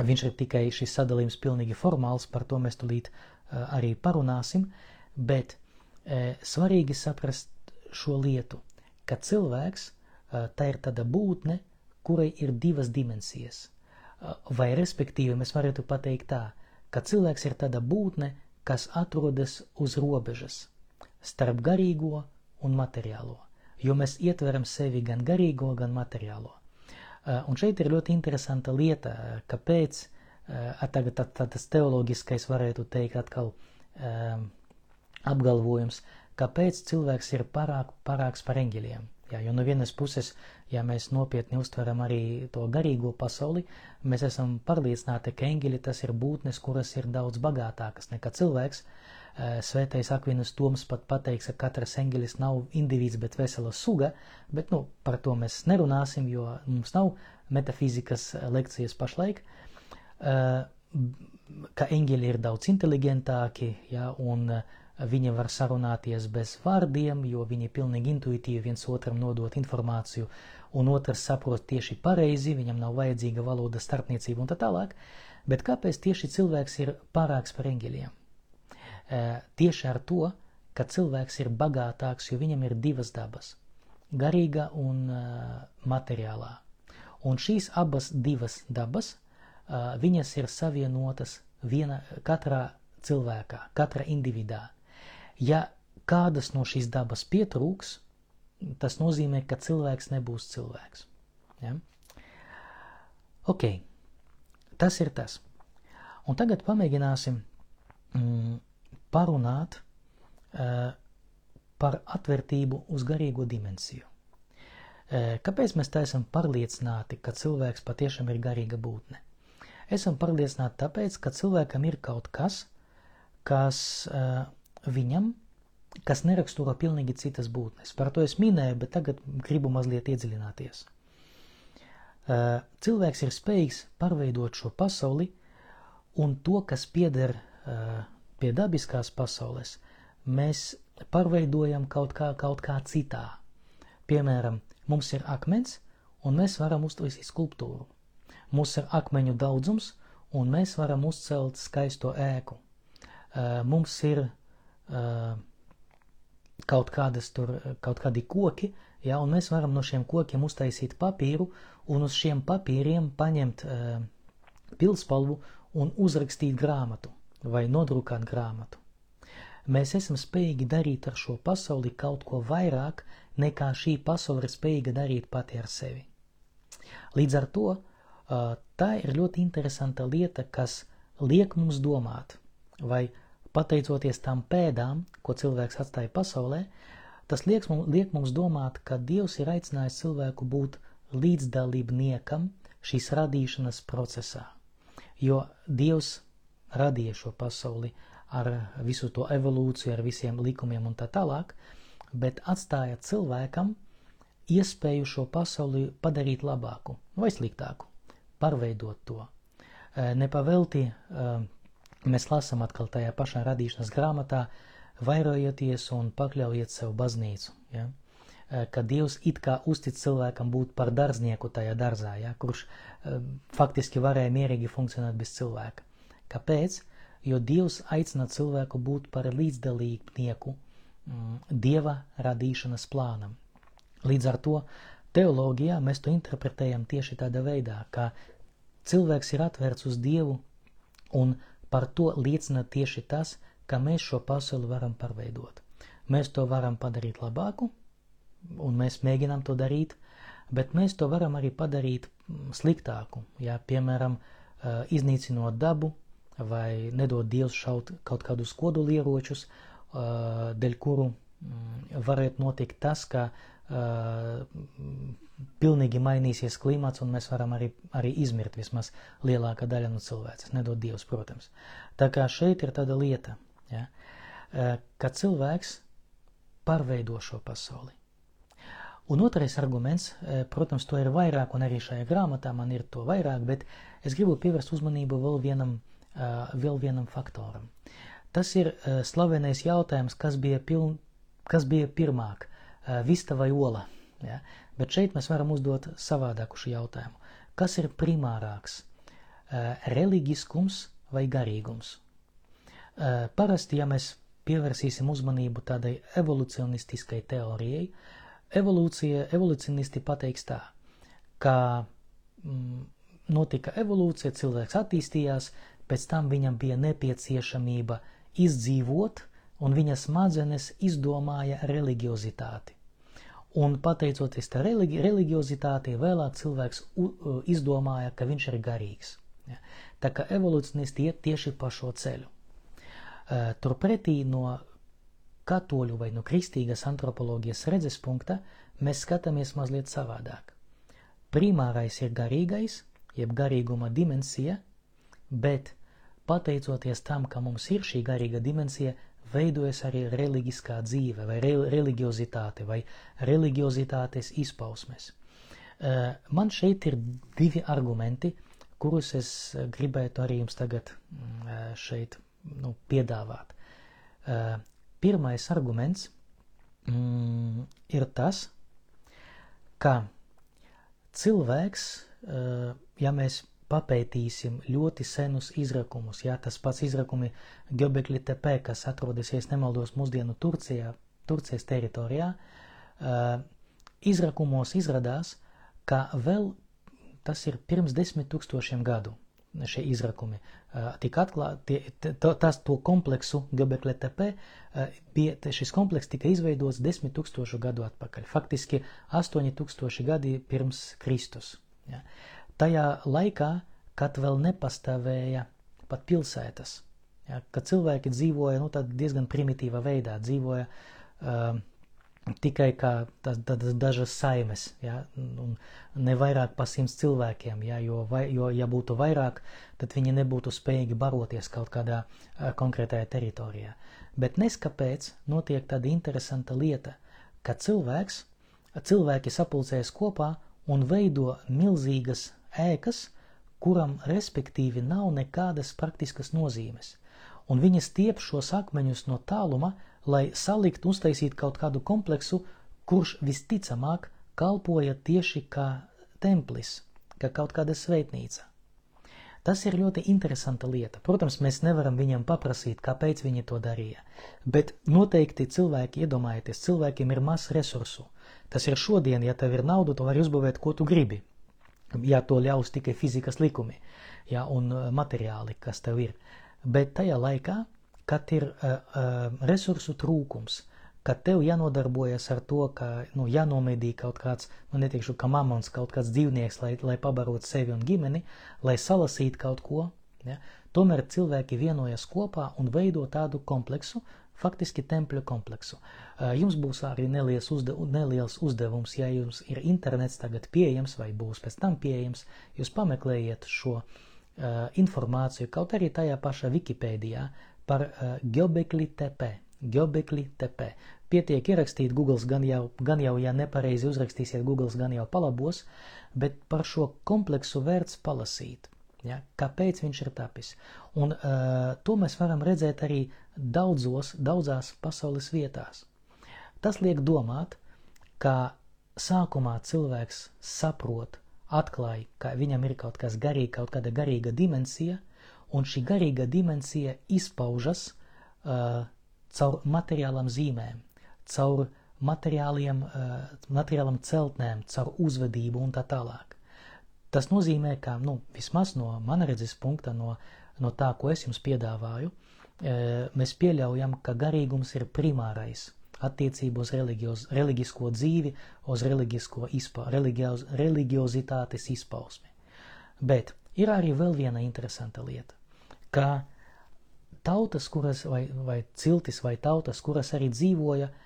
viņš ir tikai šis sadalījums pilnīgi formāls, par to mēs tulīt uh, arī parunāsim, bet uh, svarīgi saprast šo lietu, ka cilvēks uh, tā ir tāda būtne, kurai ir divas dimensijas. Uh, vai respektīvi mēs varētu pateikt tā, ka cilvēks ir tāda būtne, kas atrodas uz robežas starp garīgo un materiālo jo mēs ietveram sevi gan garīgo, gan materiālo. Uh, un šeit ir ļoti interesanta lieta, kāpēc uh, tagad tā, tā, tas teoloģiskais varētu teikt atkal um, apgalvojums, kāpēc cilvēks ir pārāk, pārāks par eņģeļiem. Jā, jo no vienas puses, ja mēs nopietni uztveram arī to garīgo pasauli, mēs esam pārliecināti, ka eņģeļi tas ir būtnes, kuras ir daudz bagātākas nekā cilvēks. Svētais Akvinas Toms pat pateiks, ka katrs eņģelis nav indivīds, bet vesela suga, bet nu, par to mēs nerunāsim, jo mums nav metafizikas lekcijas pašlaik. Ka eņģeļi ir daudz inteligentāki, ja, un uh, Viņi var sarunāties bez vārdiem, jo viņi pilnīgi intuitīvi viens otram nodot informāciju, un otrs saprot tieši pareizi, viņam nav vajadzīga valoda starpniecība un tā tālāk. Bet kāpēc tieši cilvēks ir pārāks par eņģeļiem? Tieši ar to, ka cilvēks ir bagātāks, jo viņam ir divas dabas - garīga un materiālā. Un šīs abas divas dabas, viņas ir savienotas viena katrā cilvēkā, katra individā. Ja kādas no šīs dabas pietrūks, tas nozīmē, ka cilvēks nebūs cilvēks. Ja? Ok, tas ir tas. Un tagad pamēģināsim mm, parunāt uh, par atvērtību uz garīgo dimensiju. Uh, kāpēc mēs tā esam pārliecināti, ka cilvēks patiešām ir garīga būtne? Esam pārliecināti tāpēc, ka cilvēkam ir kaut kas, kas uh, viņam, kas neraksturo pilnīgi citas būtnes. Par to es minēju, bet tagad gribu mazliet iedziļināties. Cilvēks ir spējīgs pārveidot šo pasauli, un to, kas pieder pie dabiskās pasaules, mēs pārveidojam kaut kā, kaut kā citā. Piemēram, mums ir akmens, un mēs varam uztaisīt skulptūru. Mums ir akmeņu daudzums, un mēs varam uzcelt skaisto ēku. Mums ir kaut kādas tur, kaut kādi koki, ja, un mēs varam no šiem kokiem uztaisīt papīru un uz šiem papīriem paņemt uh, pilspalvu un uzrakstīt grāmatu vai nodrukāt grāmatu. Mēs esam spējīgi darīt ar šo pasauli kaut ko vairāk, nekā šī pasaule ir spējīga darīt pati ar sevi. Līdz ar to tā ir ļoti interesanta lieta, kas liek mums domāt, vai Pateicoties tām pēdām, ko cilvēks atstāja pasaulē, tas liek mums, liek mums domāt, ka Dievs ir aicinājis cilvēku būt līdzdalībniekam šīs radīšanas procesā. Jo Dievs radīja šo pasauli ar visu to evolūciju, ar visiem likumiem un tā tālāk, bet atstāja cilvēkam iespēju šo pasauli padarīt labāku vai sliktāku, pārveidot to. Nepavelti Mēs lasām atkal tajā pašā radīšanas grāmatā, vairojieties un pakļaujiet sev baznīcu. Ja? Ka Dievs it kā uztic cilvēkam būt par dārznieku tajā dārzā, ja? kurš faktiski varēja mierīgi funkcionēt bez cilvēka. Kāpēc? Jo Dievs aicina cilvēku būt par līdzdalībnieku mm, Dieva radīšanas plānam. Līdz ar to teoloģijā mēs to interpretējam tieši tādā veidā, ka cilvēks ir atvērts uz Dievu un Par to liecina tieši tas, ka mēs šo pasauli varam pārveidot. Mēs to varam padarīt labāku, un mēs mēģinām to darīt, bet mēs to varam arī padarīt mm, sliktāku. Ja, piemēram, eh, iznīcinot dabu vai nedod Dievs šaut kaut kādus kodolieročus, eh, dēļ kuru mm, varētu notikt tas, ka uh, pilnīgi mainīsies klimats, un mēs varam arī, arī izmirt vismaz lielākā daļa no cilvēces. Nedod Dievs, protams. Tā kā šeit ir tāda lieta, ja, uh, ka cilvēks pārveido šo pasauli. Un otrais arguments, uh, protams, to ir vairāk, un arī šajā grāmatā man ir to vairāk, bet es gribu pievērst uzmanību vēl vienam, uh, vēl vienam faktoram. Tas ir slavenais jautājums, kas bija, piln, kas bija pirmāk vista vai ola. Ja? Bet šeit mēs varam uzdot savādāku šo jautājumu. Kas ir primārāks? Reliģiskums vai garīgums? Parasti, ja mēs pievērsīsim uzmanību tādai evolucionistiskai teorijai, evolūcija, evolucionisti pateiks tā, ka mm, notika evolūcija, cilvēks attīstījās, pēc tam viņam bija nepieciešamība izdzīvot, un viņa smadzenes izdomāja religiozitāti. Un pateicoties tā religi religiozitātei, vēlāk cilvēks izdomāja, ka viņš ir garīgs. Ja? Tā kā evolūcionisti iet tieši pa šo ceļu. Uh, turpretī no katoļu vai no kristīgas antropoloģijas redzes punkta mēs skatāmies mazliet savādāk. Primārais ir garīgais, jeb garīguma dimensija, bet pateicoties tam, ka mums ir šī garīga dimensija, veidojas arī reliģiskā dzīve, vai re, religiozitāte, vai religiozitātes izpausmes. Uh, man šeit ir divi argumenti, kurus es gribētu arī jums tagad uh, šeit nu, piedāvāt. Uh, pirmais arguments mm, ir tas, ka cilvēks, ja mēs papētīsim ļoti senus izrakumus. Jā, tas pats izrakumi Göbekli Tepe, kas atrodas, ja nemaldos, mūsdienu Turcijā, Turcijas teritorijā, uh, izrakumos izrādās, ka vēl tas ir pirms desmit tūkstošiem gadu šie izrakumi uh, tika atklāti, tas to kompleksu Göbekli Tepe, uh, bija, šis kompleks tika izveidots desmit tūkstošu gadu atpakaļ, faktiski astoņi tūkstoši gadi pirms Kristus. Ja. Tajā laikā, kad vēl nepastāvēja pat pilsētas, ja, kad cilvēki dzīvoja nu, diezgan primitīvā veidā, dzīvoja uh, tikai kā tādas dažas saimes, ja, un ne vairāk pa simts cilvēkiem, ja, jo, vai, jo, ja būtu vairāk, tad viņi nebūtu spējīgi baroties kaut kādā uh, konkrētajā teritorijā. Bet neskapēc notiek tāda interesanta lieta, ka cilvēks, cilvēki sapulcējas kopā un veido milzīgas ēkas, kuram respektīvi nav nekādas praktiskas nozīmes, un viņi stiep šos akmeņus no tāluma, lai salikt, uztaisīt kaut kādu kompleksu, kurš visticamāk kalpoja tieši kā templis, kā kaut kāda svētnīca. Tas ir ļoti interesanta lieta. Protams, mēs nevaram viņam paprasīt, kāpēc viņi to darīja, bet noteikti cilvēki, iedomājieties, cilvēkiem ir maz resursu. Tas ir šodien, ja tev ir nauda, tu vari uzbūvēt, ko tu gribi ja to ļaus tikai fizikas likumi ja, un uh, materiāli, kas tev ir. Bet tajā laikā, kad ir uh, uh, resursu trūkums, kad tev jānodarbojas ar to, ka nu, jānomedī kaut kāds, nu neteikšu, ka mamons, kaut kāds dzīvnieks, lai, lai pabarot sevi un ģimeni, lai salasītu kaut ko, ja, tomēr cilvēki vienojas kopā un veido tādu kompleksu, faktiski tempļu kompleksu. Jums būs arī neliels, uzde, neliels uzdevums, ja jums ir internets tagad pieejams vai būs pēc tam pieejams, jūs pameklējiet šo uh, informāciju kaut arī tajā pašā Wikipēdijā par uh, Göbekli Tepe. Göbekli Tepe. Pietiek ierakstīt Google, gan jau, gan jau, ja nepareizi uzrakstīsiet Google, gan jau palabos, bet par šo kompleksu vērts palasīt. Ja? Kāpēc viņš ir tapis? Un uh, to mēs varam redzēt arī daudzos, daudzās pasaules vietās. Tas liek domāt, ka sākumā cilvēks saprot, atklāja, ka viņam ir kaut kas garīgs, kaut kāda garīga dimensija, un šī garīga dimensija izpaužas uh, caur materiālām zīmēm, caur materiāliem, uh, materiālam celtnēm, caur uzvedību un tā tālāk. Tas nozīmē, ka nu, vismaz no mana redzes punkta, no, no tā, ko es jums piedāvāju, e, mēs pieļaujam, ka garīgums ir primārais attiecību uz reliģioz, reliģisko dzīvi, uz reliģisko izpa, reliģioz, reliģiozitātes izpausmi. Bet ir arī vēl viena interesanta lieta, ka tautas, kuras, vai, vai ciltis vai tautas, kuras arī dzīvoja uh,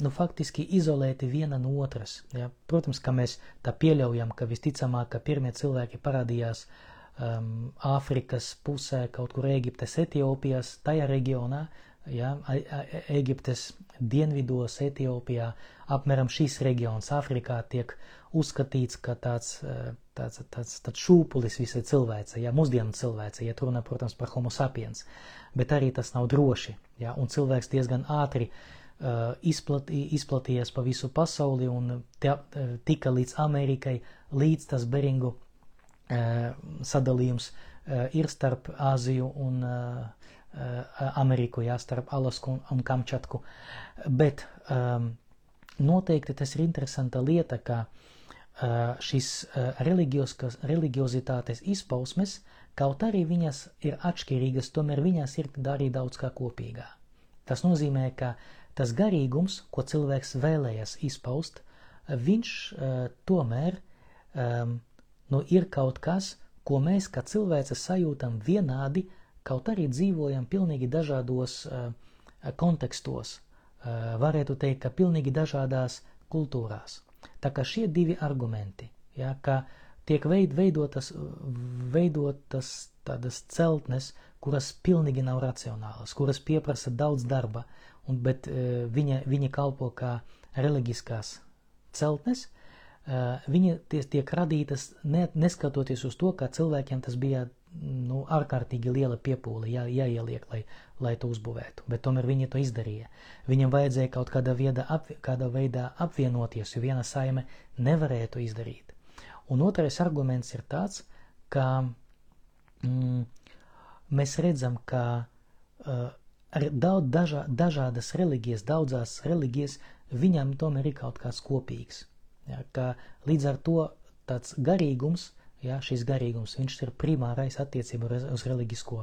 nu, faktiski izolēti viena no otras. Ja? Protams, ka mēs tā pieļaujam, ka visticamāk, ka pirmie cilvēki parādījās um, Āfrikas pusē, kaut kur Eģiptes, Etiopijas, tajā reģionā, ja? Eģiptes dienvidos, Etiopijā, apmēram šīs reģions Āfrikā tiek uzskatīts, ka tāds, tāds, tāds, tāds šūpulis visai cilvēcei, ja mūsdienu cilvēcei, ja runā, protams, par homo sapiens, bet arī tas nav droši, ja? un cilvēks diezgan ātri uh, Uh, izplatī, izplatījies pa visu pasauli un te, tika līdz Amerikai, līdz tas Beringu sadalījums ir starp Āziju un Ameriku, jā, starp Alasku un, Kamčatku. Bet um, noteikti tas ir interesanta lieta, ka šis religiozitātes izpausmes, kaut arī viņas ir atšķirīgas, tomēr viņas ir arī daudz kā kopīgā. Tas nozīmē, ka tas garīgums, ko cilvēks vēlējas izpaust, viņš tomēr um, nu, ir kaut kas, ko mēs kā cilvēce sajūtam vienādi, kaut arī dzīvojam pilnīgi dažādos uh, kontekstos, varētu teikt, ka pilnīgi dažādās kultūrās. Tā kā šie divi argumenti, ja, ka tiek veid, veidotas, veidotas tādas celtnes, kuras pilnīgi nav racionālas, kuras pieprasa daudz darba, un, bet uh, viņa, viņa kalpo kā reliģiskās celtnes, uh, viņa tiek radītas ne, neskatoties uz to, ka cilvēkiem tas bija nu, ārkārtīgi liela piepūle jā, jāieliek, lai, lai to uzbūvētu, bet tomēr viņi to izdarīja. Viņam vajadzēja kaut kādā veidā, ap, kādā veidā apvienoties, jo viena saime nevarēja to izdarīt. Un otrais arguments ir tāds, ka mm, mēs redzam, ka uh, daudz dažā, dažādas reliģijas, daudzās reliģijas, viņam tomēr ir kaut kāds kopīgs. Ja, ka līdz ar to tāds garīgums Ja, šis garīgums, viņš ir primārais attiecībā uz reliģisko,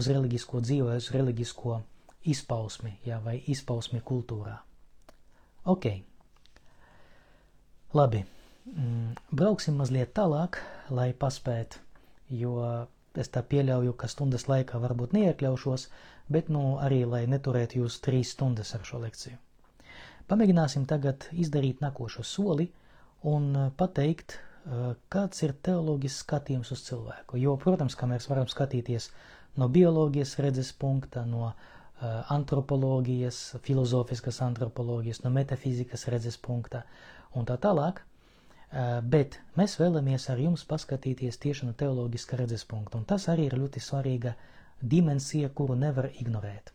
uz reliģisko dzīvi, uz reliģisko izpausmi, ja, vai izpausmi kultūrā. Ok. Labi. Mm, brauksim mazliet tālāk, lai paspētu, jo es tā pieļauju, ka stundas laikā varbūt neiekļaušos, bet nu arī, lai neturētu jūs trīs stundas ar šo lekciju. Pamēģināsim tagad izdarīt nākošo soli un pateikt, kāds ir teoloģisks skatījums uz cilvēku. Jo, protams, ka mēs varam skatīties no bioloģijas redzes punkta, no antropoloģijas, filozofiskas antropoloģijas, no metafizikas redzes punkta un tā tālāk. Bet mēs vēlamies ar jums paskatīties tieši no teoloģiska redzes punkta, un tas arī ir ļoti svarīga dimensija, kuru nevar ignorēt.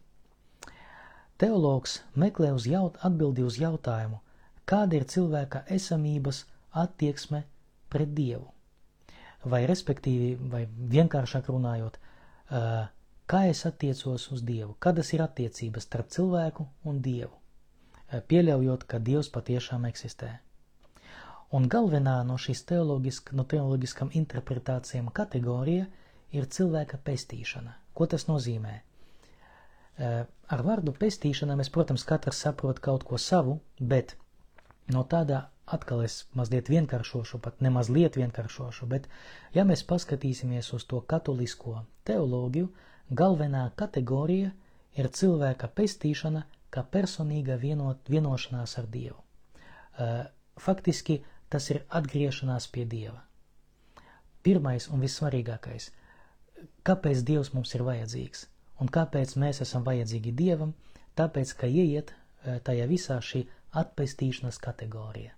Teologs meklē uz jaut, atbildi uz jautājumu, kāda ir cilvēka esamības attieksme pret Dievu. Vai respektīvi, vai vienkāršāk runājot, kā es attiecos uz Dievu, kādas ir attiecības starp cilvēku un Dievu, pieļaujot, ka Dievs patiešām eksistē. Un galvenā no šīs teoloģisk, no teoloģiskām interpretācijām kategorija ir cilvēka pestīšana. Ko tas nozīmē? Ar vārdu pestīšana mēs, protams, katrs saprot kaut ko savu, bet no tādā atkal es mazliet vienkāršošu, pat nemazliet vienkāršošu, bet ja mēs paskatīsimies uz to katolisko teoloģiju, galvenā kategorija ir cilvēka pestīšana kā personīga vienot, vienošanās ar Dievu. Faktiski tas ir atgriešanās pie Dieva. Pirmais un vissvarīgākais - kāpēc Dievs mums ir vajadzīgs un kāpēc mēs esam vajadzīgi Dievam? Tāpēc, ka ieiet tajā visā šī atpestīšanas kategorija.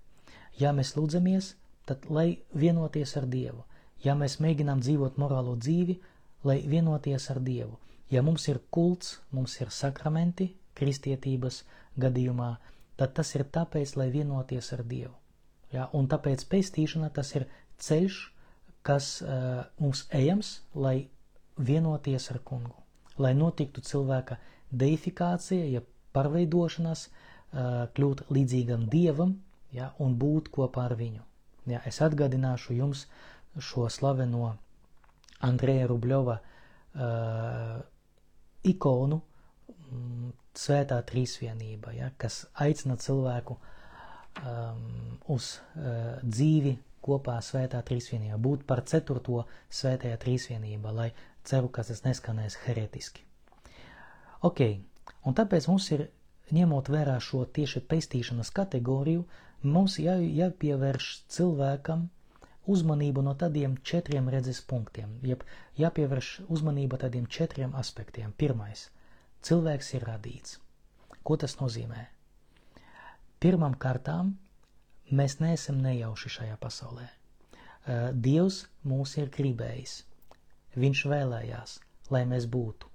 Ja mēs lūdzamies, tad lai vienoties ar Dievu. Ja mēs mēģinām dzīvot morālo dzīvi, lai vienoties ar Dievu. Ja mums ir kults, mums ir sakramenti, kristietības gadījumā, tad tas ir tāpēc, lai vienoties ar Dievu. Ja, un tāpēc pestīšana tas ir ceļš, kas uh, mums ejams, lai vienoties ar kungu, lai notiktu cilvēka deifikācija, ja pārveidošanās, kļūt līdzīgam Dievam, ja, un būt kopā ar viņu. Ja, es atgādināšu jums šo slaveno Andreja Rubļova uh, ikonu mm, Svētā Trīsvienība, ja, kas aicina cilvēku um, uz uh, dzīvi kopā Svētā Trīsvienībā, būt par ceturto Svētajā Trīsvienībā, lai ceru, ka tas neskanēs heretiski. Ok, un tāpēc mums ir, ņemot vērā šo tieši pestīšanas kategoriju, mums jā, jāpievērš cilvēkam uzmanību no tādiem četriem redzes punktiem, jeb jāpievērš uzmanība tādiem četriem aspektiem. Pirmais - cilvēks ir radīts. Ko tas nozīmē? Pirmam kārtām mēs neesam nejauši šajā pasaulē. Dievs mūs ir gribējis. Viņš vēlējās, lai mēs būtu.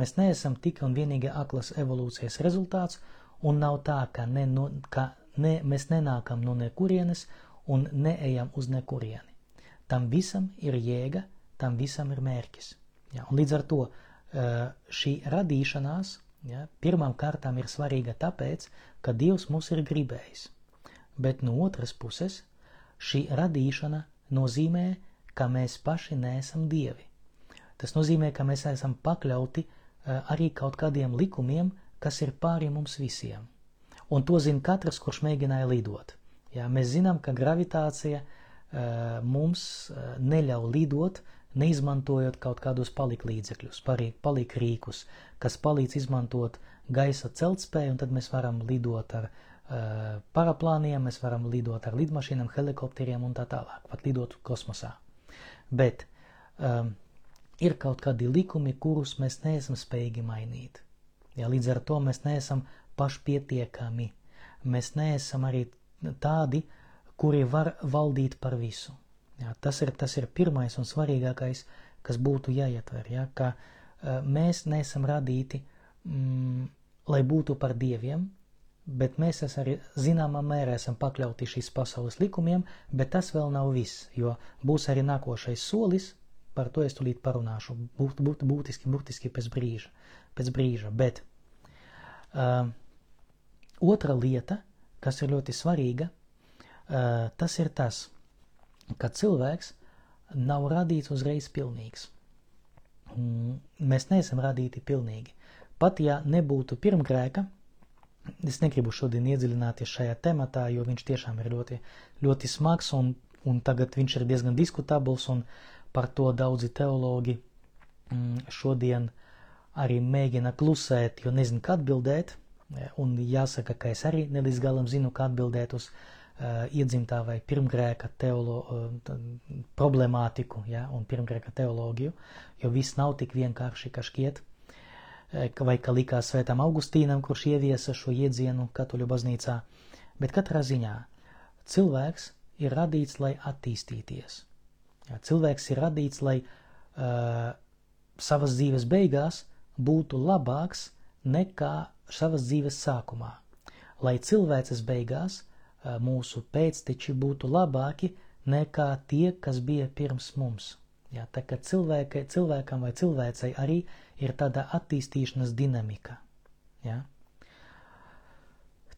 Mēs neesam tikai un vienīgi aklas evolūcijas rezultāts, un nav tā, ka, ne, no, ka ne, mēs nenākam no nekurienes un neejam uz nekurieni. Tam visam ir jēga, tam visam ir mērķis. Ja, līdz ar to šī radīšanās ja, pirmām kārtām ir svarīga tāpēc, ka Dievs mūs ir gribējis. Bet no otras puses, šī radīšana nozīmē, ka mēs paši neesam dievi. Tas nozīmē, ka mēs esam pakļauti arī kaut kādiem likumiem, kas ir pāri mums visiem. Un to zina katrs, kurš mēģināja lidot. Jā, mēs zinām, ka gravitācija uh, mums uh, neļauj lidot neizmantojot kaut kādus paliklīdzekļus, palikrīkus, kas palīdz izmantot gaisa celtspēju, un tad mēs varam lidot ar uh, paraplāniem, mēs varam lidot ar lidmašīnām, helikopteriem un tā tālāk, pat lidot kosmosā. Bet um, ir kaut kādi likumi, kurus mēs neesam spējīgi mainīt. Ja, līdz ar to mēs neesam pašpietiekami. Mēs neesam arī tādi, kuri var valdīt par visu. Ja, tas, ir, tas ir pirmais un svarīgākais, kas būtu jāietver. Ja, ka uh, mēs neesam radīti, mm, lai būtu par dieviem, bet mēs arī zināmā mērā esam pakļauti šīs pasaules likumiem, bet tas vēl nav viss, jo būs arī nākošais solis, par to es tulīt parunāšu, būt, būt, būtiski, būtiski pēc brīža, pēc brīža, bet uh, otra lieta, kas ir ļoti svarīga, uh, tas ir tas, ka cilvēks nav radīts uzreiz pilnīgs. Mm, mēs neesam radīti pilnīgi. Pat ja nebūtu pirmgrēka, es negribu šodien iedziļināties šajā tematā, jo viņš tiešām ir ļoti, ļoti smags un, un tagad viņš ir diezgan diskutabls un par to daudzi teologi mm, šodien arī mēģina klusēt, jo nezinu, kā atbildēt, un jāsaka, ka es arī ne līdz galam zinu, kā atbildēt uz uh, iedzimtā vai pirmgrēka teolo, uh, problemātiku, ja, un pirmgrēka teoloģiju, jo viss nav tik vienkārši, kā šķiet, vai kā likās svētam Augustīnam, kurš ieviesa šo iedzienu katoļu baznīcā, bet katrā ziņā cilvēks ir radīts, lai attīstīties. Cilvēks ir radīts, lai uh, savas dzīves beigās būtu labāks nekā savas dzīves sākumā, lai cilvēces beigās mūsu pēcteči būtu labāki nekā tie, kas bija pirms mums. Ja, tā kā cilvēka, cilvēkam vai cilvēcei arī ir tāda attīstīšanas dinamika. Ja.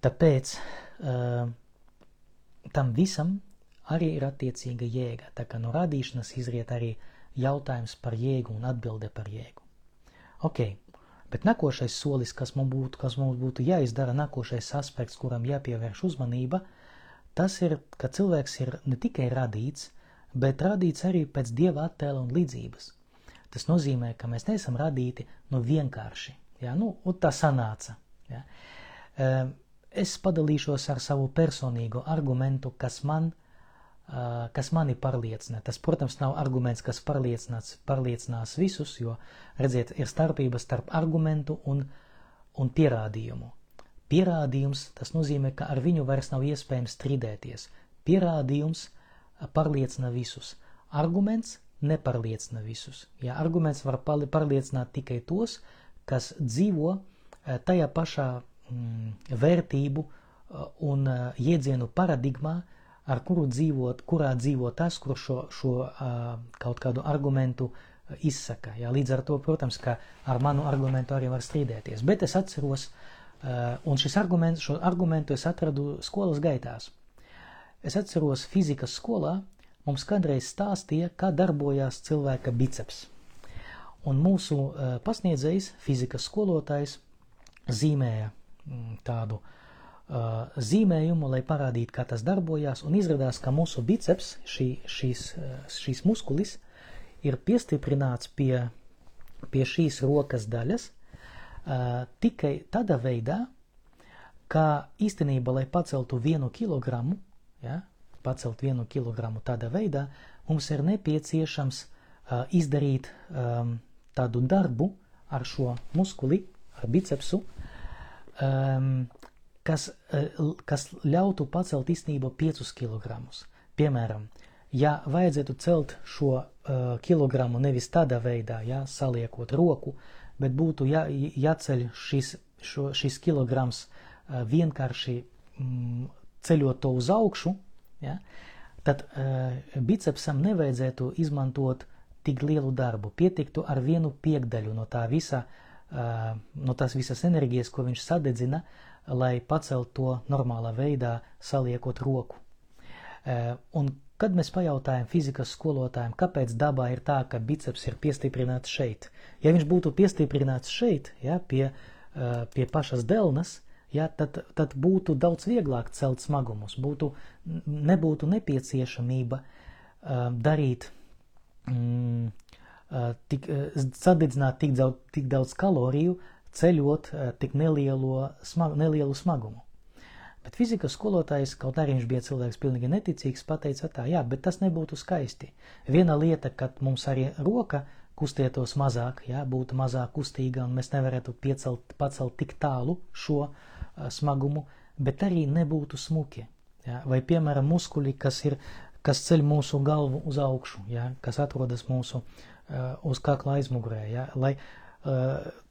Tāpēc uh, tam visam arī ir attiecīga jēga. Tā kā no radīšanas izriet arī jautājums par jēgu un atbilde par jēgu. Ok, Bet nākošais solis, kas mums būtu, kas mums būtu jāizdara, nākošais aspekts, kuram jāpievērš uzmanība, tas ir, ka cilvēks ir ne tikai radīts, bet radīts arī pēc dieva attēla un līdzības. Tas nozīmē, ka mēs neesam radīti no vienkārši. Ja? Nu, tā sanāca. Ja? Es padalīšos ar savu personīgo argumentu, kas man kas mani pārliecina. Tas, protams, nav arguments, kas pārliecinās visus, jo, redziet, ir starpība starp argumentu un, un pierādījumu. Pierādījums tas nozīmē, ka ar viņu vairs nav iespējams strīdēties. Pierādījums pārliecina visus. Arguments nepārliecina visus. Ja arguments var pārliecināt tikai tos, kas dzīvo tajā pašā mm, vērtību un jēdzienu paradigmā, ar kuru dzīvot, kurā dzīvo tas, kurš šo, šo kaut kādu argumentu izsaka. Jā, līdz ar to, protams, ka ar manu argumentu arī var strīdēties. Bet es atceros, un šis arguments, šo argumentu es atradu skolas gaitās. Es atceros, fizikas skolā mums kādreiz stāstīja, kā darbojās cilvēka biceps. Un mūsu pasniedzējs, fizikas skolotājs, zīmēja tādu uh, uh, zīmējumu, lai parādītu, kā tas darbojās, un izrādās, ka mūsu biceps, šī, šīs, šīs muskulis, ir piestiprināts pie, pie šīs rokas daļas uh, tikai tādā veidā, ka īstenībā, lai paceltu vienu kilogramu, ja, pacelt vienu kilogramu tādā veidā, mums ir nepieciešams uh, izdarīt um, tādu darbu ar šo muskuli, ar bicepsu, um, kas, eh, kas ļautu pacelt īstenībā 5 kg. Piemēram, ja vajadzētu celt šo uh, kilogramu nevis tādā veidā, ja, saliekot roku, bet būtu jā, jāceļ šis, šo, šis kilograms uh, vienkārši mm, ceļot to uz augšu, ja, tad uh, bicepsam nevajadzētu izmantot tik lielu darbu. Pietiktu ar vienu piekdaļu no tā visa, uh, no tās visas enerģijas, ko viņš sadedzina, uh, lai pacelt to normālā veidā, saliekot roku. E, un kad mēs pajautājam fizikas skolotājiem, kāpēc dabā ir tā, ka biceps ir piestiprināts šeit, ja viņš būtu piestiprināts šeit, ja, pie, e, pie pašas delnas, ja, tad, tad būtu daudz vieglāk celt smagumus, būtu, nebūtu nepieciešamība uh, darīt mm, tik, sadedzināt tik daudz, tik daudz kaloriju, ceļot tik nelielo, smag, nelielu smagumu. Bet fizikas skolotājs, kaut arī viņš bija cilvēks pilnīgi neticīgs, pateica tā, jā, bet tas nebūtu skaisti. Viena lieta, kad mums arī roka kustētos mazāk, jā, būtu mazāk kustīga un mēs nevarētu piecelt, pacelt tik tālu šo uh, smagumu, bet arī nebūtu smuki. Jā. Vai, piemēram, muskuļi, kas, ir, kas ceļ mūsu galvu uz augšu, jā, kas atrodas mūsu uh, uz kakla aizmugurē, jā, lai uh, Eh,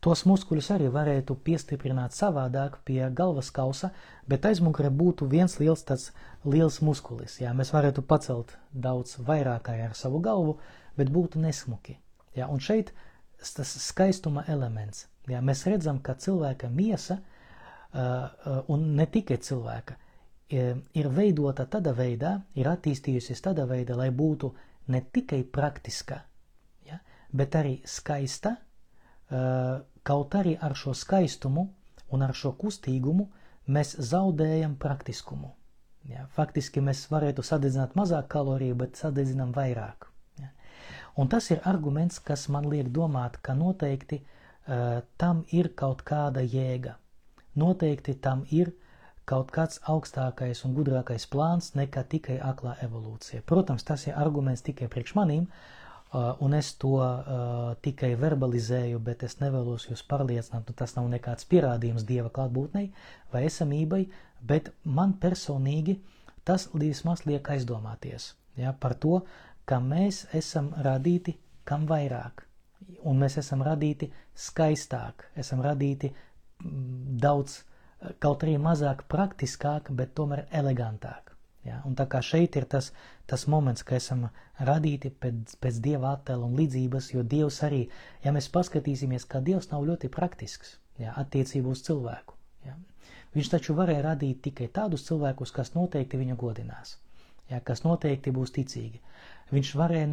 tos muskuļus arī varētu piestiprināt savādāk pie galvas kausa, bet aizmugurē būtu viens liels tāds liels muskulis. Jā, mēs varētu pacelt daudz vairāk ar savu galvu, bet būtu nesmuki. Jā, un šeit tas skaistuma elements. Jā, mēs redzam, ka cilvēka miesa, un ne tikai cilvēka, ir veidota tādā veidā, ir attīstījusies tādā veidā, lai būtu ne tikai praktiska, ja, bet arī skaista, kaut arī ar šo skaistumu un ar šo kustīgumu mēs zaudējam praktiskumu. Ja, faktiski mēs varētu sadedzināt mazāk kaloriju, bet sadedzinām vairāk. Ja. Un tas ir arguments, kas man liek domāt, ka noteikti uh, tam ir kaut kāda jēga. Noteikti tam ir kaut kāds augstākais un gudrākais plāns nekā tikai aklā evolūcija. Protams, tas ir arguments tikai priekš manīm, uh, un es to uh, tikai verbalizēju, bet es nevēlos jūs pārliecināt, nu tas nav nekāds pierādījums Dieva klātbūtnei vai esamībai, bet man personīgi tas vismaz liek aizdomāties ja, par to, ka mēs esam radīti kam vairāk, un mēs esam radīti skaistāk, esam radīti mm, daudz, kaut arī mazāk praktiskāk, bet tomēr elegantāk. Ja? Un tā kā šeit ir tas, tas moments, ka esam radīti pēc, pēc Dieva attēla un līdzības, jo Dievs arī, ja mēs paskatīsimies, kā Dievs nav ļoti praktisks ja? attiecību uz cilvēku. Ja? Viņš taču varēja radīt tikai tādus cilvēkus, kas noteikti viņu godinās, ja? kas noteikti būs ticīgi. Viņš varēja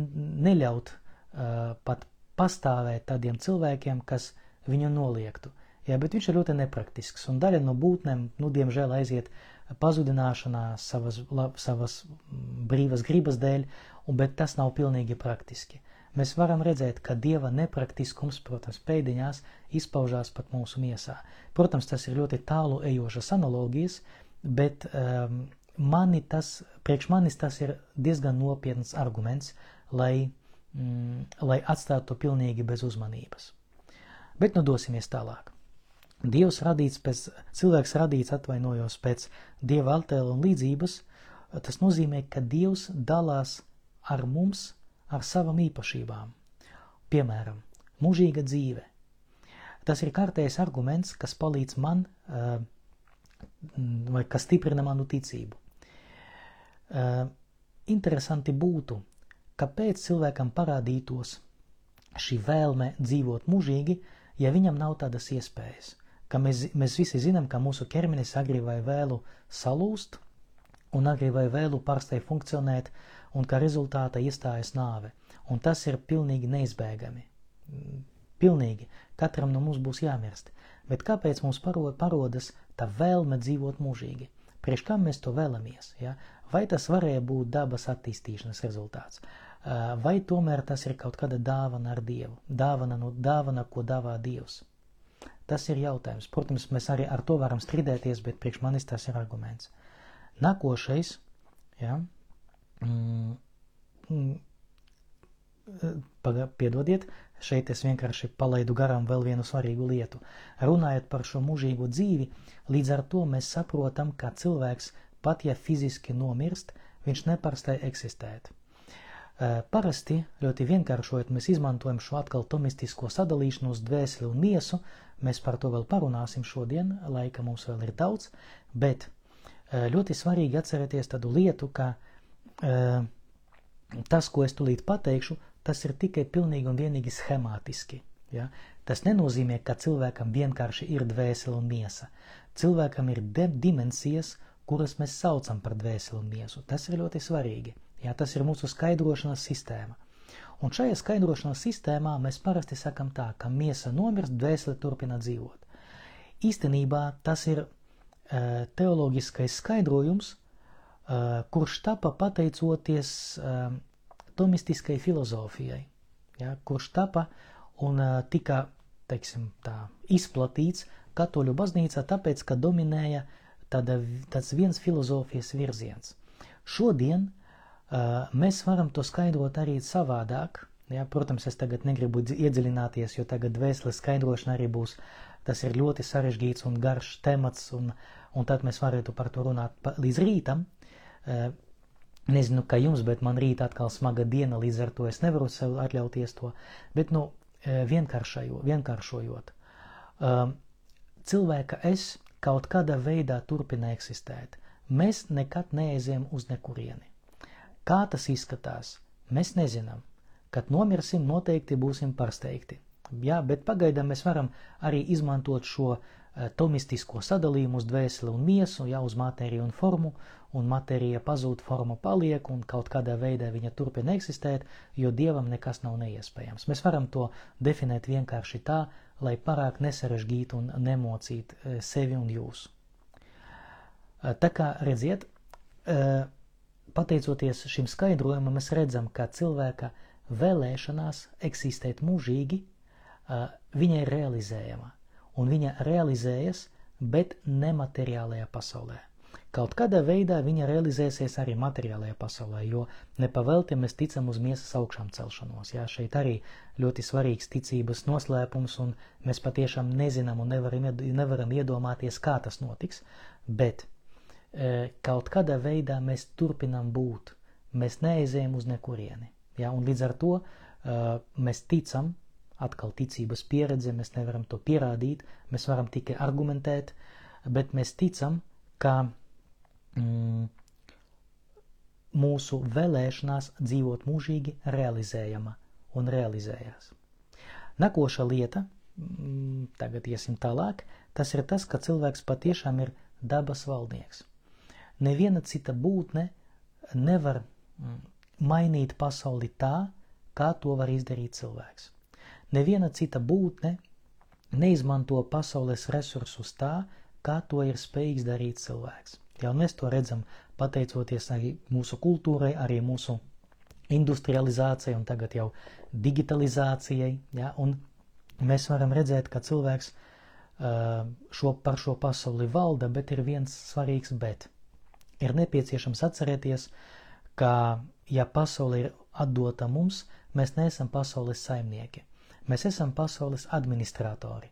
neļaut uh, pat pastāvēt tādiem cilvēkiem, kas viņu noliektu. Ja, bet viņš ir ļoti nepraktisks, un daļa no būtnēm, nu, diemžēl, aiziet pazudināšanā savas, la, savas brīvas gribas dēļ, un, bet tas nav pilnīgi praktiski. Mēs varam redzēt, ka dieva nepraktiskums, protams, pēdiņās izpaužās pat mūsu miesā. Protams, tas ir ļoti tālu ejošas analogijas, bet um, mani tas, priekš manis tas ir diezgan nopietns arguments, lai, mm, lai atstātu to pilnīgi bez uzmanības. Bet nu dosimies tālāk. Dievs radīts pēc, cilvēks radīts atvainojos pēc Dieva attēla un līdzības, tas nozīmē, ka Dievs dalās ar mums, ar savām īpašībām. Piemēram, mūžīga dzīve. Tas ir kārtējs arguments, kas palīdz man uh, vai kas stiprina manu ticību. Uh, interesanti būtu, kāpēc cilvēkam parādītos šī vēlme dzīvot mūžīgi, ja viņam nav tādas iespējas ka mēs, mēs visi zinām, ka mūsu ķermenis agri vai vēlu salūst un agri vai vēlu pārstāj funkcionēt un ka rezultātā iestājas nāve. Un tas ir pilnīgi neizbēgami. Pilnīgi. Katram no mums būs jāmirst. Bet kāpēc mums parod, parodas tā vēlme dzīvot mūžīgi? Priekš kam mēs to vēlamies? Ja? Vai tas varēja būt dabas attīstīšanas rezultāts? Vai tomēr tas ir kaut kāda dāvana ar Dievu? Dāvana, no, dāvana ko dāvā Dievs? Tas ir jautājums. Protams, mēs arī ar to varam strīdēties, bet priekš manis tas ir arguments. Nākošais, ja, mm, mm, paga, piedodiet, šeit es vienkārši palaidu garām vēl vienu svarīgu lietu. Runājot par šo mūžīgo dzīvi, līdz ar to mēs saprotam, ka cilvēks, pat ja fiziski nomirst, viņš nepārstāj eksistēt. Parasti, ļoti vienkāršojot, mēs izmantojam šo atkal tomistisko sadalīšanu uz dvēseli un miesu, Mēs par to vēl parunāsim šodien, laika mums vēl ir daudz, bet ļoti svarīgi atcerēties tādu lietu, ka tas, ko es tulīt pateikšu, tas ir tikai pilnīgi un vienīgi schemātiski. Ja? Tas nenozīmē, ka cilvēkam vienkārši ir dvēsele un miesa. Cilvēkam ir dimensijas, kuras mēs saucam par dvēseli un miesu. Tas ir ļoti svarīgi. Ja? Tas ir mūsu skaidrošanas sistēma. Un šajā skaidrošanas sistēmā mēs parasti sakam tā, ka miesa nomirst, dvēsele turpina dzīvot. Īstenībā tas ir uh, teoloģiskais skaidrojums, uh, kurš tapa pateicoties uh, tomistiskai filozofijai. ja, kurš tapa un tika, teiksim, tā izplatīts katoļu baznīcā, tāpēc, ka dominēja tāda, tāds viens filozofijas virziens. Šodien mēs varam to skaidrot arī savādāk. Ja, protams, es tagad negribu iedziļināties, jo tagad vēsles skaidrošana arī būs, tas ir ļoti sarežģīts un garš temats, un, un tad mēs varētu par to runāt pa, līdz rītam. Nezinu, kā jums, bet man rīt atkal smaga diena, līdz ar to es nevaru sev atļauties to. Bet, nu, vienkāršojot, cilvēka es kaut kādā veidā turpina eksistēt. Mēs nekad neaizējam uz nekurieni. Kā tas izskatās, mēs nezinām. Kad nomirsim, noteikti būsim pārsteigti. Jā, bet pagaidām mēs varam arī izmantot šo tomistisko sadalījumu uz dvēseli un miesu, jā, uz matēriju un formu, un matērija pazūd, forma paliek, un kaut kādā veidā viņa turpina eksistēt, jo dievam nekas nav neiespējams. Mēs varam to definēt vienkārši tā, lai pārāk nesarežģītu un nemocītu e, sevi un jūs. E, tā kā redziet, pateicoties šim skaidrojumam, mēs redzam, ka cilvēka vēlēšanās eksistēt mūžīgi, viņa ir realizējama, un viņa realizējas, bet nemateriālajā pasaulē. Kaut kādā veidā viņa realizēsies arī materiālajā pasaulē, jo nepavelti mēs ticam uz miesas augšām celšanos. Jā, šeit arī ļoti svarīgs ticības noslēpums, un mēs patiešām nezinām un nevaram, nevaram iedomāties, kā tas notiks, bet kaut kādā veidā mēs turpinam būt, mēs neaizējam uz nekurieni. Jā, un līdz ar to e, mēs ticam, atkal ticības pieredze, mēs nevaram to pierādīt, mēs varam tikai argumentēt, bet mēs ticam, ka mm, mūsu vēlēšanās dzīvot mūžīgi realizējama un realizējās. Nākoša lieta, mm, tagad iesim tālāk, tas ir tas, ka cilvēks patiešām ir dabas valdnieks. Neviena cita būtne nevar mm, mainīt pasauli tā, kā to var izdarīt cilvēks. Neviena cita būtne neizmanto pasaules resursus tā, kā to ir spējīgs darīt cilvēks. Jau mēs to redzam pateicoties arī mūsu kultūrai, arī mūsu industrializācijai un tagad jau digitalizācijai. Ja? Un mēs varam redzēt, ka cilvēks šo, par šo pasauli valda, bet ir viens svarīgs bet. Ir nepieciešams atcerēties, ka ja pasaule ir atdota mums, mēs neesam pasaules saimnieki. Mēs esam pasaules administratori,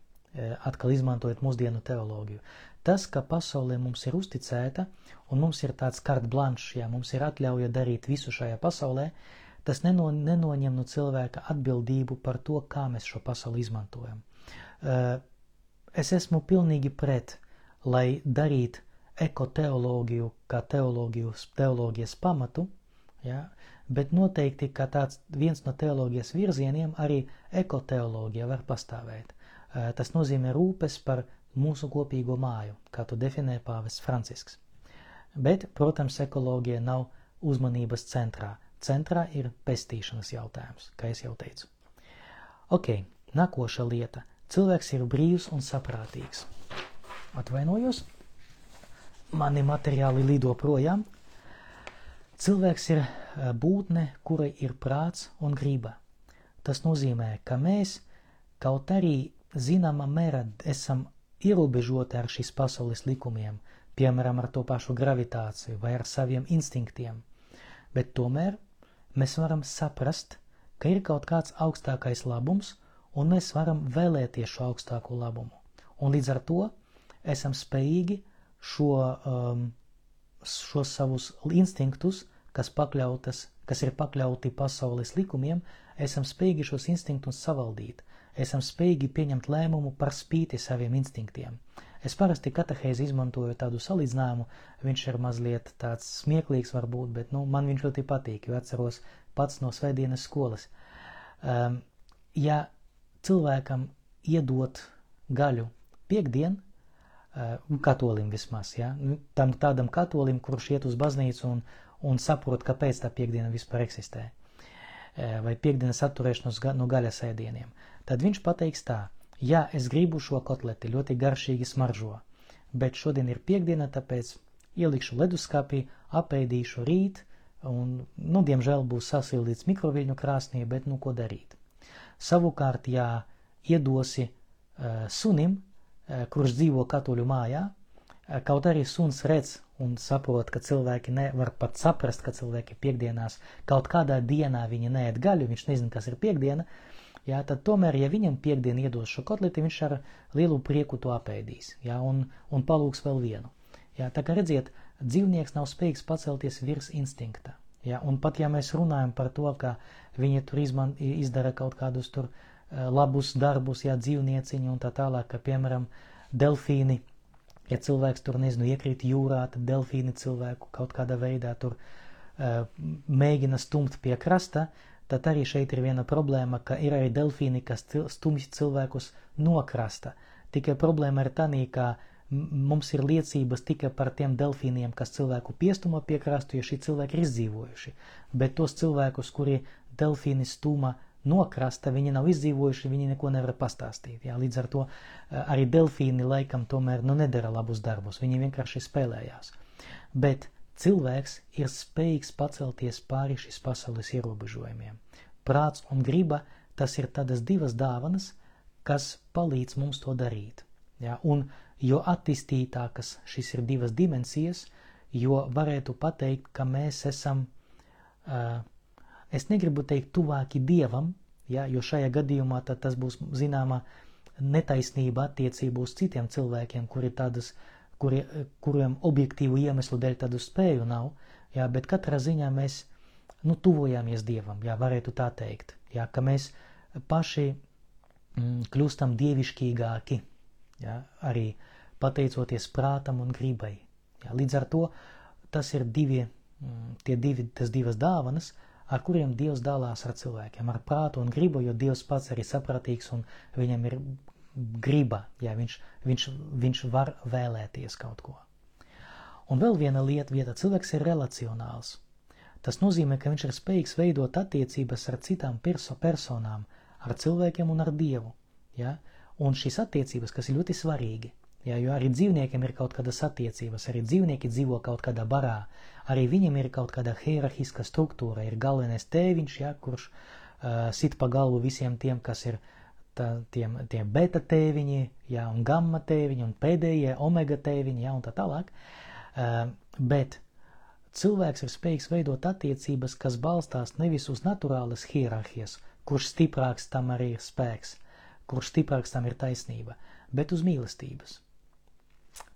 atkal izmantojot mūsdienu teoloģiju. Tas, ka pasaulē mums ir uzticēta un mums ir tāds kart blanšs, ja mums ir atļauja darīt visu šajā pasaulē, tas neno, nenoņem no cilvēka atbildību par to, kā mēs šo pasauli izmantojam. Uh, es esmu pilnīgi pret, lai darītu ekoteoloģiju kā teoloģijas, teoloģijas pamatu, ja, bet noteikti, ka tāds viens no teoloģijas virzieniem arī ekoteoloģija var pastāvēt. Tas nozīmē rūpes par mūsu kopīgo māju, kā to definē pāvests Francisks. Bet, protams, ekoloģija nav uzmanības centrā. Centrā ir pestīšanas jautājums, kā jau teicu. Ok, nākoša lieta. Cilvēks ir brīvs un saprātīgs. Atvainojos, mani materiāli lido projām. Cilvēks ir eh, būtne, kurai ir prāts un griba. Tas nozīmē, ka mēs kaut arī zināmā mērā esam ierobežoti ar šīs pasaules likumiem, piemēram, ar to pašu gravitāciju vai ar saviem instinktiem, bet tomēr mēs varam saprast, ka ir kaut kāds augstākais labums, un mēs varam vēlēties šo augstāko labumu. Un līdz ar to esam spējīgi šo, um, šo savus instinktus, kas, pakļautas, kas ir pakļauti pasaules likumiem, esam spējīgi šos instinktus savaldīt, esam spējīgi pieņemt lēmumu par spīti saviem instinktiem. Es parasti katehēzi izmantoju tādu salīdzinājumu, viņš ir mazliet tāds smieklīgs varbūt, bet nu, man viņš ļoti patīk, jo atceros pats no svētdienas skolas. Um, ja cilvēkam iedot gaļu piekdien, katolim vismaz, ja, nu, tam tādam katolim, kurš iet uz baznīcu un, un saprot, kāpēc tā piekdiena vispār eksistē, uh, vai piekdienas atturēšanos no gaļas ēdieniem, tad viņš pateiks tā, jā, es gribu šo kotleti, ļoti garšīgi smaržo, bet šodien ir piekdiena, tāpēc ielikšu leduskapī, apēdīšu rīt, un, nu, diemžēl būs sasildīts mikroviļņu krāsnī, bet, nu, ko darīt? Savukārt, ja iedosi uh, sunim, kurš dzīvo katoļu mājā, uh, kaut arī suns redz un saprot, ka cilvēki nevar pat saprast, ka cilvēki piekdienās kaut kādā dienā viņi neēd gaļu, viņš nezina, kas ir piekdiena, jā, tad tomēr, ja viņam piekdienu iedos šo kotleti, viņš ar lielu prieku to apēdīs, jā, un, un palūks vēl vienu. Jā, tā kā redziet, dzīvnieks nav spējīgs pacelties virs instinkta. Ja, un pat ja mēs runājam par to, ka viņi tur izman, izdara kaut kādus tur uh, labus darbus, ja dzīvnieciņi un tā tālāk, ka, piemēram, delfīni, ja cilvēks tur, nezinu, iekrīt jūrā, tad delfīni cilvēku kaut kādā veidā tur uh, mēģina stumt pie krasta, tad arī šeit ir viena problēma, ka ir arī delfīni, kas stumj cilvēkus no krasta. Tikai problēma ir tā, ka mums ir liecības tikai par tiem delfīniem, kas cilvēku piestuma pie krastu, jo šie cilvēki ir izdzīvojuši. Bet tos cilvēkus, kuri delfīni stūma no krasta, viņi nav izdzīvojuši, viņi neko nevar pastāstīt. Jā, līdz ar to eh, arī delfīni laikam tomēr nu, nedara labus darbus, viņi vienkārši spēlējās. Bet cilvēks ir spējīgs pacelties pāri šīs pasaules ierobežojumiem. Prāts un griba tas ir tādas divas dāvanas, kas palīdz mums to darīt. Ja? Un jo attīstītākas šīs ir divas dimensijas, jo varētu pateikt, ka mēs esam, uh, es negribu teikt, tuvāki dievam, ja, jo šajā gadījumā tas būs zināma netaisnība attiecību uz citiem cilvēkiem, kuri tādas, kuri, kuriem objektīvu iemeslu dēļ tādu spēju nav, ja, bet katrā ziņā mēs nu, tuvojāmies dievam, ja varētu tā teikt, ja, ka mēs paši mm, kļūstam dievišķīgāki, ja, arī pateicoties prātam un gribai. Ja, līdz ar to tas ir divi, mm, tie divi, tas divas dāvanas, ar kuriem Dievs dalās ar cilvēkiem, ar prātu un gribu, jo Dievs pats arī sapratīgs un viņam ir griba, ja viņš, viņš, viņš var vēlēties kaut ko. Un vēl viena lieta, vieta cilvēks ir relacionāls. Tas nozīmē, ka viņš ir spējīgs veidot attiecības ar citām perso personām, ar cilvēkiem un ar Dievu. Ja? Un šīs attiecības, kas ir ļoti svarīgi, ja, jo arī dzīvniekiem ir kaut kādas attiecības, arī dzīvnieki dzīvo kaut kādā barā, arī viņiem ir kaut kāda hierarhiska struktūra, ir galvenais tēviņš, ja, kurš uh, sit pa galvu visiem tiem, kas ir tā, tiem, tiem beta tēviņi, ja, un gamma tēviņi, un pēdējie omega tēviņi, ja, un tā tālāk. Uh, bet cilvēks ir spējīgs veidot attiecības, kas balstās nevis uz naturālas hierarhijas, kurš stiprāks tam arī ir spēks, kurš stiprāks tam ir taisnība, bet uz mīlestības.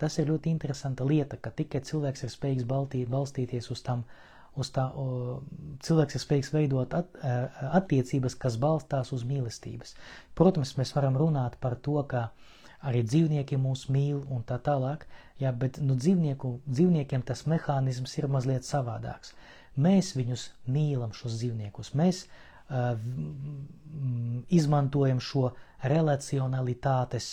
Tas ir ļoti interesanta lieta, ka tikai cilvēks ir spējīgs baltīt, balstīties uz tam, uz tā, o, cilvēks ir spējīgs veidot at, e, attiecības, kas balstās uz mīlestības. Protams, mēs varam runāt par to, ka arī dzīvnieki mūs mīl un tā tālāk, jā, bet nu, dzīvnieku, dzīvniekiem tas mehānisms ir mazliet savādāks. Mēs viņus mīlam, šos dzīvniekus. Mēs uh, izmantojam šo relacionalitātes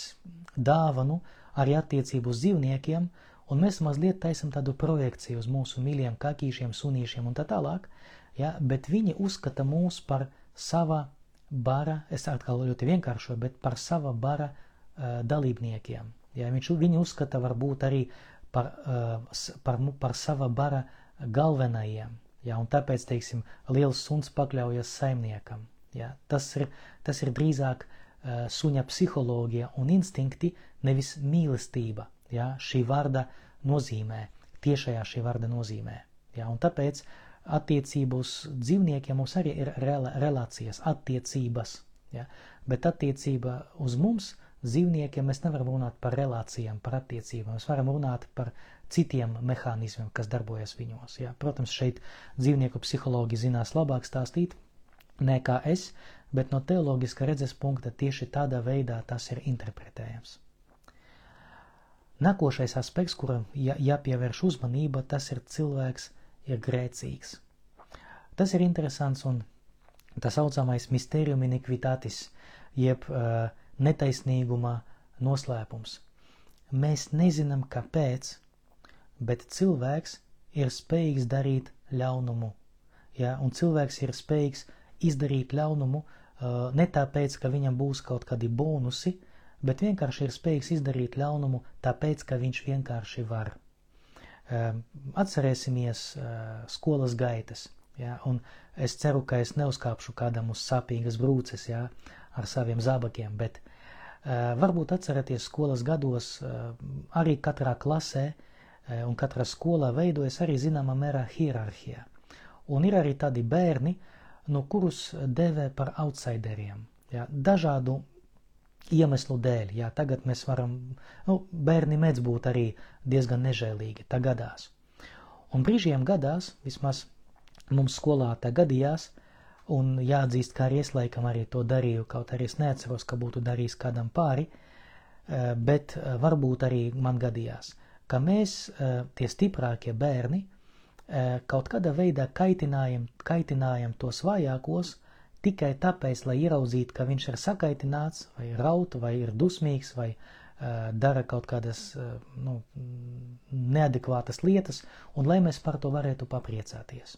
dāvanu arī attiecību uz dzīvniekiem, un mēs mazliet taisam tādu projekciju uz mūsu mīļiem kakīšiem, sunīšiem un tā tālāk, ja, bet viņi uzskata mūs par sava bara, es atkal ļoti vienkāršoju, bet par sava bara uh, dalībniekiem. Ja, viņš, viņi uzskata varbūt arī par, uh, par, par sava bara galvenajiem. Ja, un tāpēc, teiksim, liels suns pakļaujas saimniekam. Ja, tas, ir, tas ir drīzāk uh, suņa psiholoģija un instinkti, nevis mīlestība. Ja, šī vārda nozīmē, tiešajā šī vārda nozīmē. Ja, un tāpēc attiecību uz dzīvniekiem mums arī ir rela, relācijas, attiecības. Ja, bet attiecība uz mums, dzīvniekiem, mēs nevaram runāt par relācijām, par attiecībām. Mēs varam runāt par citiem mehānismiem, kas darbojas viņos. Ja? Protams, šeit dzīvnieku psihologi zinās labāk stāstīt nekā es, bet no teoloģiska redzes punkta tieši tādā veidā tas ir interpretējams. Nākošais aspekts, kuram jā, jāpievērš uzmanība, tas ir cilvēks ir grēcīgs. Tas ir interesants un tā saucamais mysterium iniquitatis, jeb uh, netaisnīguma noslēpums. Mēs nezinām, kāpēc bet cilvēks ir spējīgs darīt ļaunumu. Ja? Un cilvēks ir spējīgs izdarīt ļaunumu uh, ne tāpēc, ka viņam būs kaut kādi bonusi, bet vienkārši ir spējīgs izdarīt ļaunumu tāpēc, ka viņš vienkārši var. Uh, atcerēsimies uh, skolas gaitas. Ja? Un es ceru, ka es neuzkāpšu kādam uz sāpīgas brūces. Ja? ar saviem zābakiem, bet uh, varbūt atceraties skolas gados uh, arī katrā klasē uh, un katrā skolā veidojas arī zināmā mērā hierarhija. Un ir arī tādi bērni, no kurus devē par outsideriem. Ja, dažādu iemeslu dēļ. Jā, tagad mēs varam, nu, bērni mēdz būt arī diezgan nežēlīgi, tā gadās. Un brīžiem gadās, vismaz mums skolā tā gadījās, un jāatzīst, ka arī es laikam arī to darīju, kaut arī es neatceros, ka būtu darījis kādam pāri, eh, bet eh, varbūt arī man gadījās, ka mēs, eh, tie stiprākie bērni, kaut kādā veidā kaitinājam, kaitinājam tos vājākos, tikai tāpēc, lai ieraudzītu, ka viņš ir sakaitināts, vai raut, vai ir dusmīgs, vai uh, dara kaut kādas uh, nu, neadekvātas lietas, un lai mēs par to varētu papriecāties.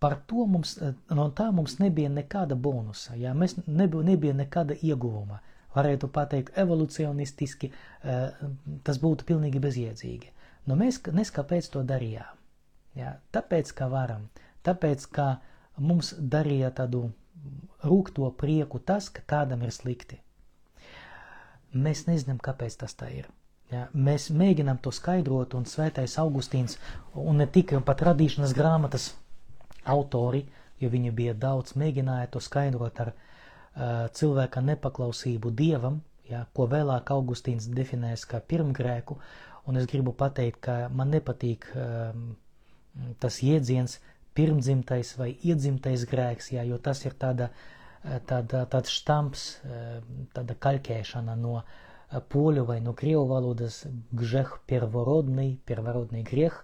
Par to mums, no tā mums nebija nekāda bonusa, jā, mēs nebija, nebija nekāda ieguvuma. Varētu pateikt, evolucionistiski uh, tas būtu pilnīgi bezjēdzīgi. Nu, mēs neskapēc to darījām. Jā, tāpēc, ka varam, tāpēc, ka mums darīja tādu rūkto prieku tas, ka kādam ir slikti. Mēs nezinām, kāpēc tas tā ir. Ja, mēs mēģinām to skaidrot, un Svētais Augustīns, un ne tikai pat radīšanas grāmatas autori, jo viņi bija daudz, mēģināja to skaidrot ar uh, cilvēka nepaklausību dievam, ja, ko vēlāk Augustīns definēs kā pirmgrēku, un es gribu pateikt, ka man nepatīk um, tas jēdziens pirmdzimtais vai iedzimtais grēks, jā, jo tas ir tāda, tāda, tāds štamps, tāda kalkēšana no poļu vai no krievu valodas gžeh pervorodnī, pervorodnī grieh,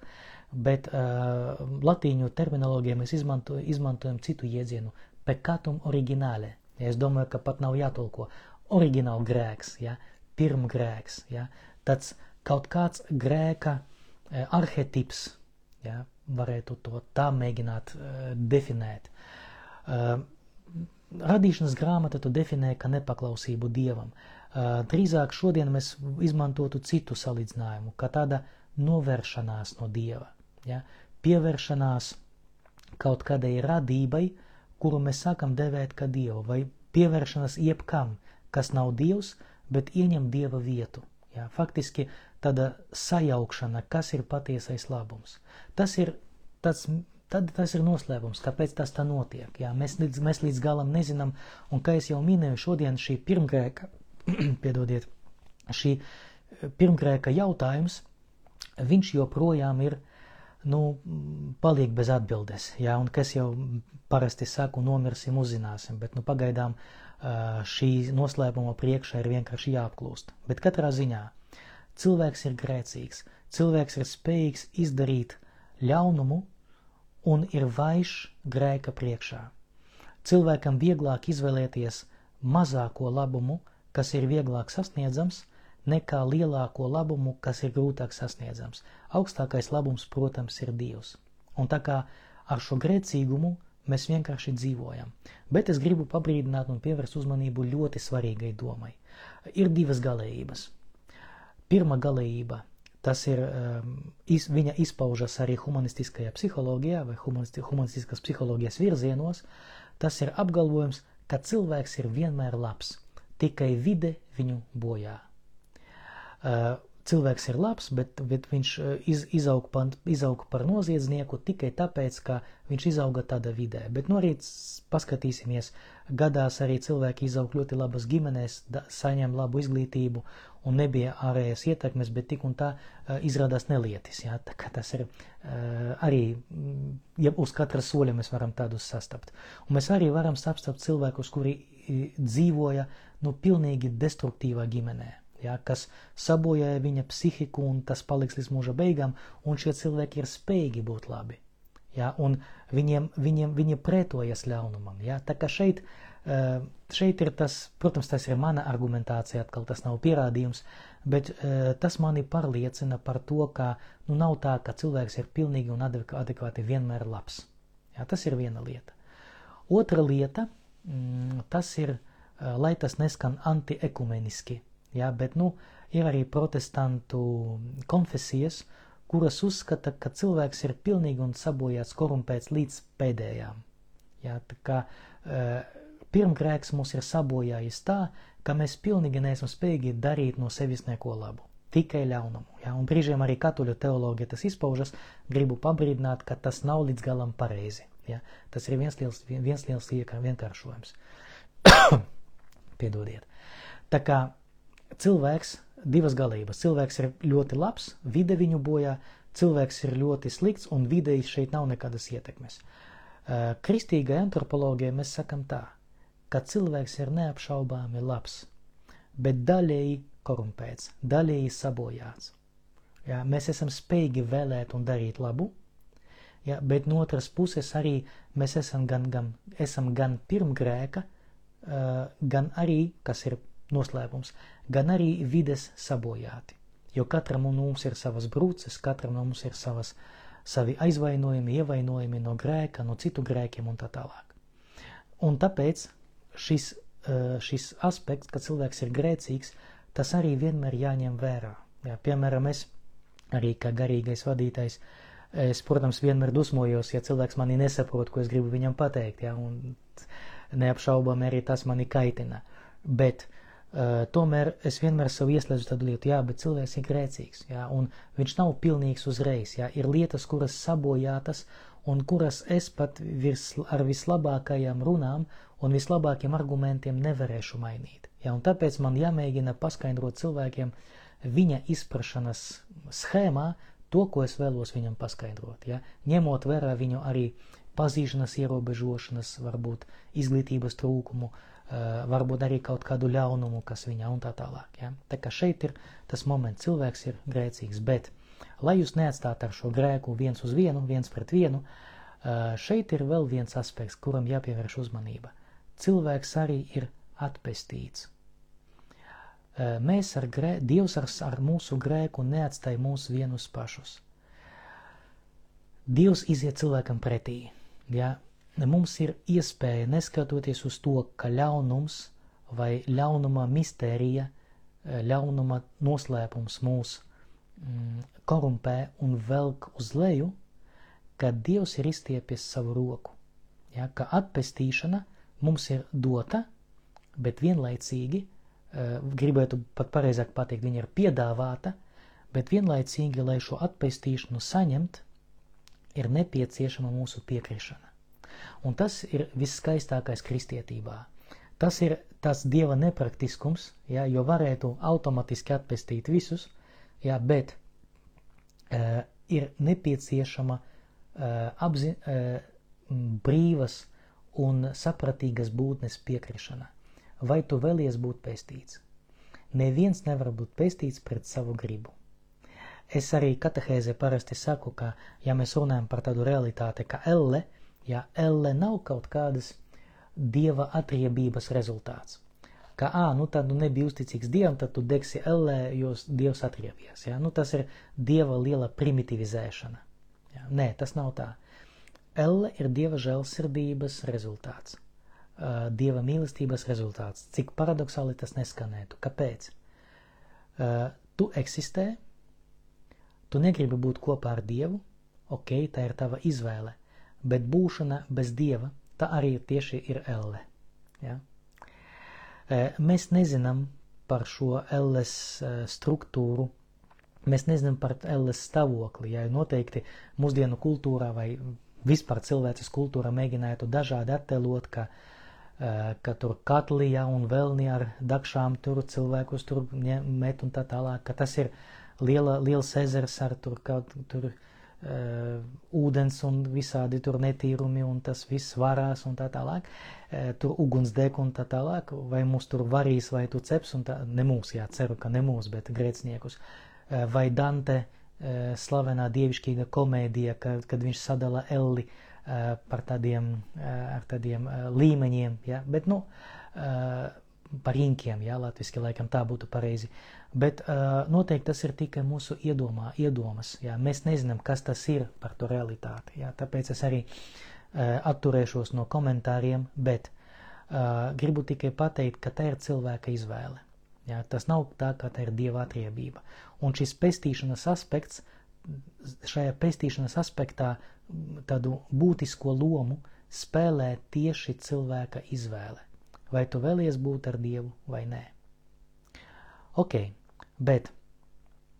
bet uh, latīņu terminologijā mēs izmanto, izmantojam citu jēdzienu – pekatum originale. Ja es domāju, ka pat nav jātulko oriģināli grēks, ja, pirmgrēks, ja, tāds kaut kāds grēka uh, arhetips, ja, varētu to tā mēģināt uh, definēt. Uh, radīšanas grāmata to definē kā nepaklausību dievam. Uh, drīzāk šodien mēs izmantotu citu salīdzinājumu, kā tāda novēršanās no dieva. Ja? Pievēršanās kaut kādai radībai, kuru mēs sākam devēt kā dievu, vai pievēršanās jebkam, kas nav dievs, bet ieņem dieva vietu. Ja? Faktiski tāda sajaukšana, kas ir patiesais labums. Tas ir, tas, tad tas ir noslēpums, kāpēc tas tā notiek. Jā, mēs, līdz, mēs līdz galam nezinām, un kā jau minēju, šodien šī pirmgrēka, piedodiet, šī eh, pirmgrēka jautājums, viņš joprojām ir, nu, paliek bez atbildes, jā, un kas jau parasti saku, nomirsim, uzzināsim, bet, nu, pagaidām eh, šī noslēpuma priekšā ir vienkārši jāapklūst. Bet katrā ziņā Cilvēks ir grēcīgs, cilvēks ir spējīgs izdarīt ļaunumu un ir vaiš grēka priekšā. Cilvēkam vieglāk izvēlēties mazāko labumu, kas ir vieglāk sasniedzams, nekā lielāko labumu, kas ir grūtāk sasniedzams. Augstākais labums, protams, ir Dievs. Un tā kā ar šo grēcīgumu mēs vienkārši dzīvojam. Bet es gribu pabrīdināt un pievērst uzmanību ļoti svarīgai domai. Ir divas galējības. Pirmā galība, tas ir, um, iz, viņa izpaužas arī humanistiskajā psiholoģijā vai humanisti, humanistiskas psiholoģijas virzienos, tas ir apgalvojums, ka cilvēks ir vienmēr labs, tikai vide viņu bojā. Cilvēks ir labs, bet, bet viņš eh, iz, izaug, par, izaug par noziedznieku tikai tāpēc, ka viņš izauga tādā vidē. Bet no nu rīt paskatīsimies, gadās arī cilvēki izaug ļoti labas ģimenēs, da, saņem labu izglītību un nebija ārējas ietekmes, bet tik un tā uh, izrādās nelietis. Jā, tā kā tas ir uh, arī, mm, ja uz katra soļa mēs varam tādus sastapt. Un mēs arī varam sastapt cilvēkus, kuri dzīvoja, nu, pilnīgi destruktīvā ģimenē ja, kas sabojāja viņa psihiku, un tas paliks līdz mūža beigām, un šie cilvēki ir spējīgi būt labi. Ja, un viņiem, viņiem, viņi pretojas ļaunumam. Ja, tā kā šeit, šeit ir tas, protams, tas ir mana argumentācija, atkal tas nav pierādījums, bet tas mani pārliecina par to, ka nu, nav tā, ka cilvēks ir pilnīgi un adekvāti vienmēr labs. Ja, tas ir viena lieta. Otra lieta, mm, tas ir, lai tas neskan antiekumeniski Ja, bet nu, ir arī protestantu konfesijas, kuras uzskata, ka cilvēks ir pilnīgi un sabojāts, korumpēts līdz pēdējām. Ja, tā kā uh, pirmgrēks mūs ir sabojājis tā, ka mēs pilnīgi neesam spējīgi darīt no sevis neko labu. Tikai ļaunumu. Ja? Un brīžiem arī katoļu teoloģija tas izpaužas, gribu pabrīdināt, ka tas nav līdz galam pareizi. Ja? Tas ir viens liels, viens liels vienkāršojums. Piedodiet. Tā kā cilvēks, divas galības. Cilvēks ir ļoti labs, vide viņu bojā, cilvēks ir ļoti slikts un videi šeit nav nekādas ietekmes. Kristīgai antropoloģijai mēs sakam tā, ka cilvēks ir neapšaubāmi labs, bet daļēji korumpēts, daļēji sabojāts. Ja, mēs esam spējīgi vēlēt un darīt labu, ja, bet no otras puses arī mēs esam gan, gan, esam gan pirmgrēka, uh, gan arī, kas ir noslēpums, gan arī vides sabojāti. Jo katram no mums ir savas brūces, katram no mums ir savas, savi aizvainojumi, ievainojumi no grēka, no citu grēkiem un tā tālāk. Un tāpēc šis, šis aspekts, ka cilvēks ir grēcīgs, tas arī vienmēr jāņem vērā. Jā, piemēram, es arī kā garīgais vadītājs, es, protams, vienmēr dusmojos, ja cilvēks mani nesaprot, ko es gribu viņam pateikt, jā, un neapšaubām arī tas mani kaitina. Bet uh, tomēr es vienmēr sev ieslēdzu tādu lietu, jā, bet cilvēks ir grēcīgs, jā, un viņš nav pilnīgs uzreiz, jā, ir lietas, kuras sabojātas, un kuras es pat virs, ar vislabākajām runām un vislabākiem argumentiem nevarēšu mainīt. Ja, un tāpēc man jāmēģina paskaidrot cilvēkiem viņa izprašanas schēmā to, ko es vēlos viņam paskaidrot. Ja, ņemot vērā viņu arī pazīšanas ierobežošanas, varbūt izglītības trūkumu, varbūt arī kaut kādu ļaunumu, kas viņā un tā tālāk. Ja. Tā kā šeit ir tas moments, cilvēks ir grēcīgs, bet, lai jūs neatstātu ar šo grēku viens uz vienu, viens pret vienu, šeit ir vēl viens aspekts, kuram jāpievērš uzmanība. Cilvēks arī ir atpestīts. Mēs ar grē, Dievs ar, ar mūsu grēku neatstāja mūs vienus pašus. Dievs iziet cilvēkam pretī. Ja? Mums ir iespēja, neskatoties uz to, ka ļaunums vai ļaunuma mistērija, ļaunuma noslēpums mūs mm, korumpē un velk uz leju, ka Dievs ir izstiepies savu roku. Ja? Ka atpestīšana mums ir dota, bet vienlaicīgi, uh, gribētu pat pareizāk pateikt, viņa ir piedāvāta, bet vienlaicīgi, lai šo atpestīšanu saņemt, ir nepieciešama mūsu piekrišana. Un tas ir viskaistākais kristietībā. Tas ir tas dieva nepraktiskums, ja, jo varētu automatiski atpestīt visus, ja, bet uh, ir nepieciešama uh, apzi, uh, brīvas un sapratīgas būtnes piekrišana vai tu vēlies būt pestīts. Neviens nevar būt pestīts pret savu gribu. Es arī katehēzē parasti saku, ka, ja mēs runājam par tādu realitāti kā elle, ja elle nav kaut kādas dieva atriebības rezultāts. Ka, ā, nu tad nu nebija uzticīgs dievam, tad tu degsi elle, jo dievs atriebies. Ja? Nu, tas ir dieva liela primitivizēšana. Ja? Nē, tas nav tā. Elle ir dieva žēlsirdības rezultāts dieva mīlestības rezultāts. Cik paradoxāli tas neskanētu. Kāpēc? Tu eksistē, tu negribi būt kopā ar Dievu, ok, tā ir tava izvēle, bet būšana bez Dieva, tā arī tieši ir elle. Ja? Uh, mēs nezinām par šo elles uh, struktūru, mēs nezinām par elles stāvokli, ja noteikti mūsdienu kultūrā vai vispār cilvēces kultūrā mēģinātu dažādi attēlot, ka Eh, ka tur katlija un vēlni ar dakšām tur cilvēkus tur met un tā tālāk, ka tas ir liela, liels ezers ar tur kaut tur uh, ūdens un visādi tur netīrumi un tas viss varās un tā tālāk, uh, tur ugunsdeg un tā tālāk, vai mūs tur varīs vai tu ceps un tā, ne mūs, jā, ceru, ka ne mūs, bet grēcniekus, uh, vai Dante slavenā dievišķīga komēdija, kad, kad viņš sadala Elli uh, Eh, par tādiem, eh, ar tādiem eh, līmeņiem, ja? bet, nu, par inkiem, ja, latviski laikam tā būtu pareizi. Bet noteikti tas ir tikai mūsu iedomā, iedomas, ja, mēs nezinām, kas tas ir par to realitāti, ja, tāpēc es arī atturēšos no komentāriem, bet gribu tikai pateikt, ka tā ir cilvēka izvēle. Ja, tas nav tā, kā tā ir dieva atriebība. Un šis pestīšanas aspekts, šajā pestīšanas aspektā tādu būtisko lomu spēlē tieši cilvēka izvēle. Vai tu vēlies būt ar Dievu vai nē. Ok, bet,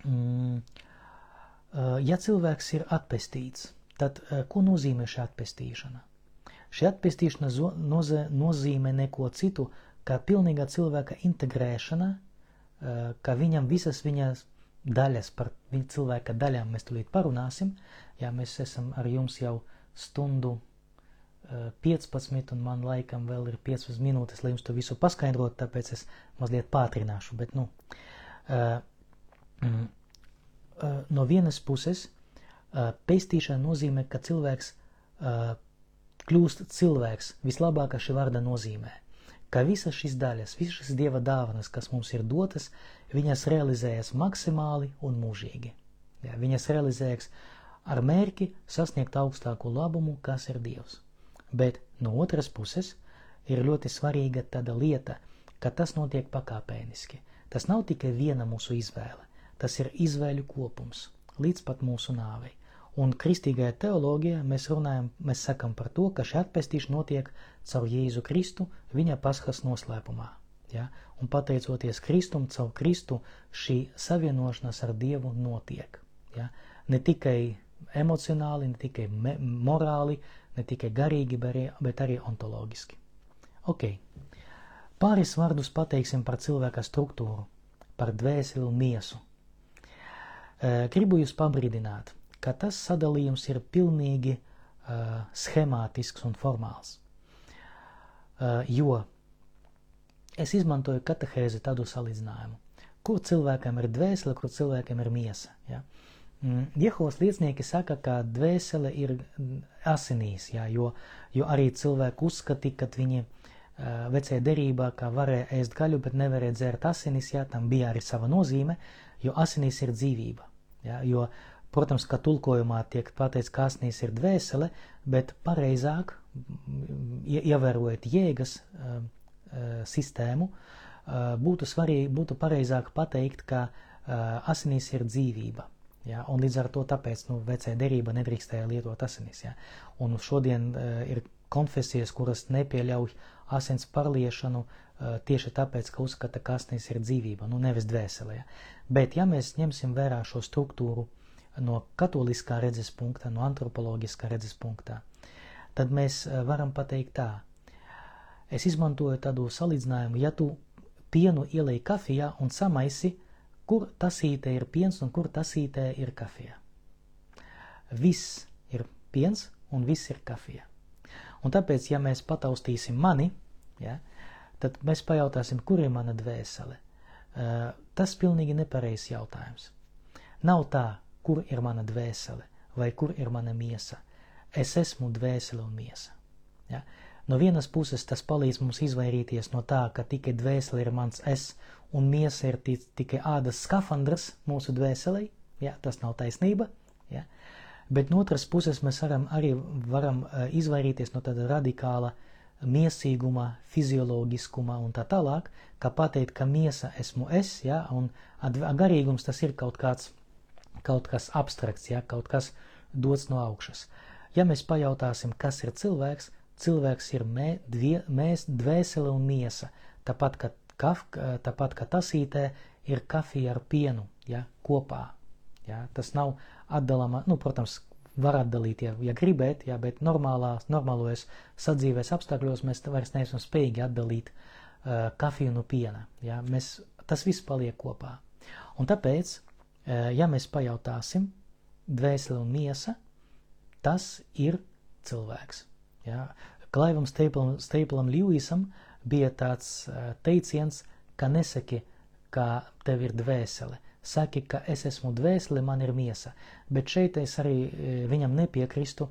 mm, ja cilvēks ir atpestīts, tad ko nozīmē šī atpestīšana? Šī atpestīšana noze, nozīmē neko citu, kā pilnīga cilvēka integrēšana, ka viņam visas viņas daļas par cilvēka daļām mēs tulīt parunāsim, ja mēs esam ar jums jau stundu 15, un man laikam vēl ir 15 minūtes, lai jums to visu paskaidrotu, tāpēc es mazliet pātrināšu. Bet, nu, no vienas puses, pestīšana nozīmē, ka cilvēks kļūst cilvēks vislabākā šī vārda nozīmē. Ka visas šīs daļas, visas šīs dieva dāvanas, kas mums ir dotas, viņas realizējas maksimāli un mūžīgi. Ja, viņas realizējas ar mērķi sasniegt augstāko labumu, kas ir Dievs. Bet no otras puses ir ļoti svarīga tāda lieta, ka tas notiek pakāpeniski. Tas nav tikai viena mūsu izvēle, tas ir izvēļu kopums līdz pat mūsu nāvei. Un kristīgajā teoloģijā mēs runājam, mēs sakam par to, ka šī atpestīšana notiek caur Jēzu Kristu viņa paskas noslēpumā. Ja? Un pateicoties Kristum, caur Kristu šī savienošanās ar Dievu notiek. Ja? Ne tikai emocionāli, ne tikai morāli, ne tikai garīgi, bet arī ontoloģiski. Ok, pāris vārdus pateiksim par cilvēka struktūru, par dvēseli un miesu. Gribu jūs pabrīdināt, ka tas sadalījums ir pilnīgi uh, schemātisks un formāls. Uh, jo es izmantoju katehēzi tādu salīdzinājumu, kur cilvēkam ir dvēsele, kur cilvēkam ir miesa. Ja? Uh, Jehovas liecinieki saka, ka dvēsele ir asinīs, jā, jo, jo arī cilvēki uzskatīja, ka viņi vecajā derībā, ka varēja ēst gaļu, bet nevarēja dzert asinis, jā, tam bija arī sava nozīme, jo asinīs ir dzīvība. Jā, jo, protams, ka tulkojumā tiek pateikts, ka asinīs ir dvēsele, bet pareizāk, ievērojot jēgas uh, uh, sistēmu, uh, būtu svarīgi, būtu pareizāk pateikt, ka asinīs ir dzīvība. Ja, un līdz ar to tāpēc nu, vecā derība nedrīkstēja lietot asinis. Ja. Un šodien uh, ir konfesijas, kuras nepieļauj asins parliešanu uh, tieši tāpēc, ka uzskata, ka asinis ir dzīvība, nu nevis dvēselē. Ja. Bet ja mēs ņemsim vērā šo struktūru no katoliskā redzes punkta, no antropoloģiskā redzes punktā, tad mēs uh, varam pateikt tā. Es izmantoju tādu salīdzinājumu, ja tu pienu ielēji kafijā un samaisi, uh, kur tasītē ir piens un kur tasītē ir kafija. Viss ir piens un viss ir kafija. Un tāpēc, ja mēs pataustīsim mani, ja, tad mēs pajautāsim, kur ir mana dvēsele. Uh, tas pilnīgi nepareizs jautājums. Nav tā, kur ir mana dvēsele vai kur ir mana miesa. Es esmu dvēsele un miesa. Ja? No vienas puses tas palīdz mums izvairīties no tā, ka tikai dvēsele ir mans es un miesa ir tikai ādas skafandrs mūsu dvēselē, ja, tas nav taisnība, ja. bet no otras puses mēs varam arī varam uh, izvairīties no tāda radikāla miesīguma, fizioloģiskuma un tā tālāk, kā pateikt, ka miesa esmu es, ja, un garīgums tas ir kaut kāds, kaut kas abstrakts, ja, kaut kas dots no augšas. Ja mēs pajautāsim, kas ir cilvēks, cilvēks ir mē, dvie, mēs, dvēsele un miesa, tāpat, ka Kaf, tāpat kā tasītē ir kafija ar pienu ja, kopā. Ja, tas nav atdalāma, nu, protams, var atdalīt, ja, ja gribēt, ja, bet normālās, normālos sadzīves apstākļos mēs vairs neesam spējīgi atdalīt uh, kafiju no piena. Ja, mēs, tas viss paliek kopā. Un tāpēc, uh, ja mēs pajautāsim, dvēsele un miesa, tas ir cilvēks. Ja. Klaivam Staplam Lewīsam uh, bija tāds teiciens, ka nesaki, ka tev ir dvēsele. Saki, ka es esmu dvēsele, man ir miesa. Bet šeit es arī viņam nepiekristu,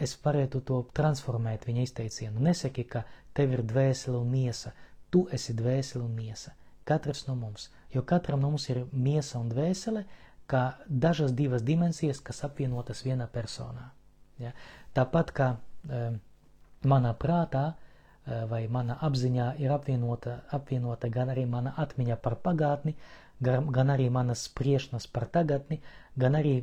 es varētu to transformēt viņa izteicienu. Nesaki, ka tev ir dvēsele un miesa. Tu esi dvēsele un miesa. Katrs no mums. Jo katram no mums ir miesa un dvēsele, kā dažas divas dimensijas, kas apvienotas vienā personā. Ja? Tāpat kā um, manā prātā Eh, vai mana apziņā ir apvienota, apvienota gan arī mana atmiņa par pagātni, gan, gan arī manas spriešanas par tagadni, gan arī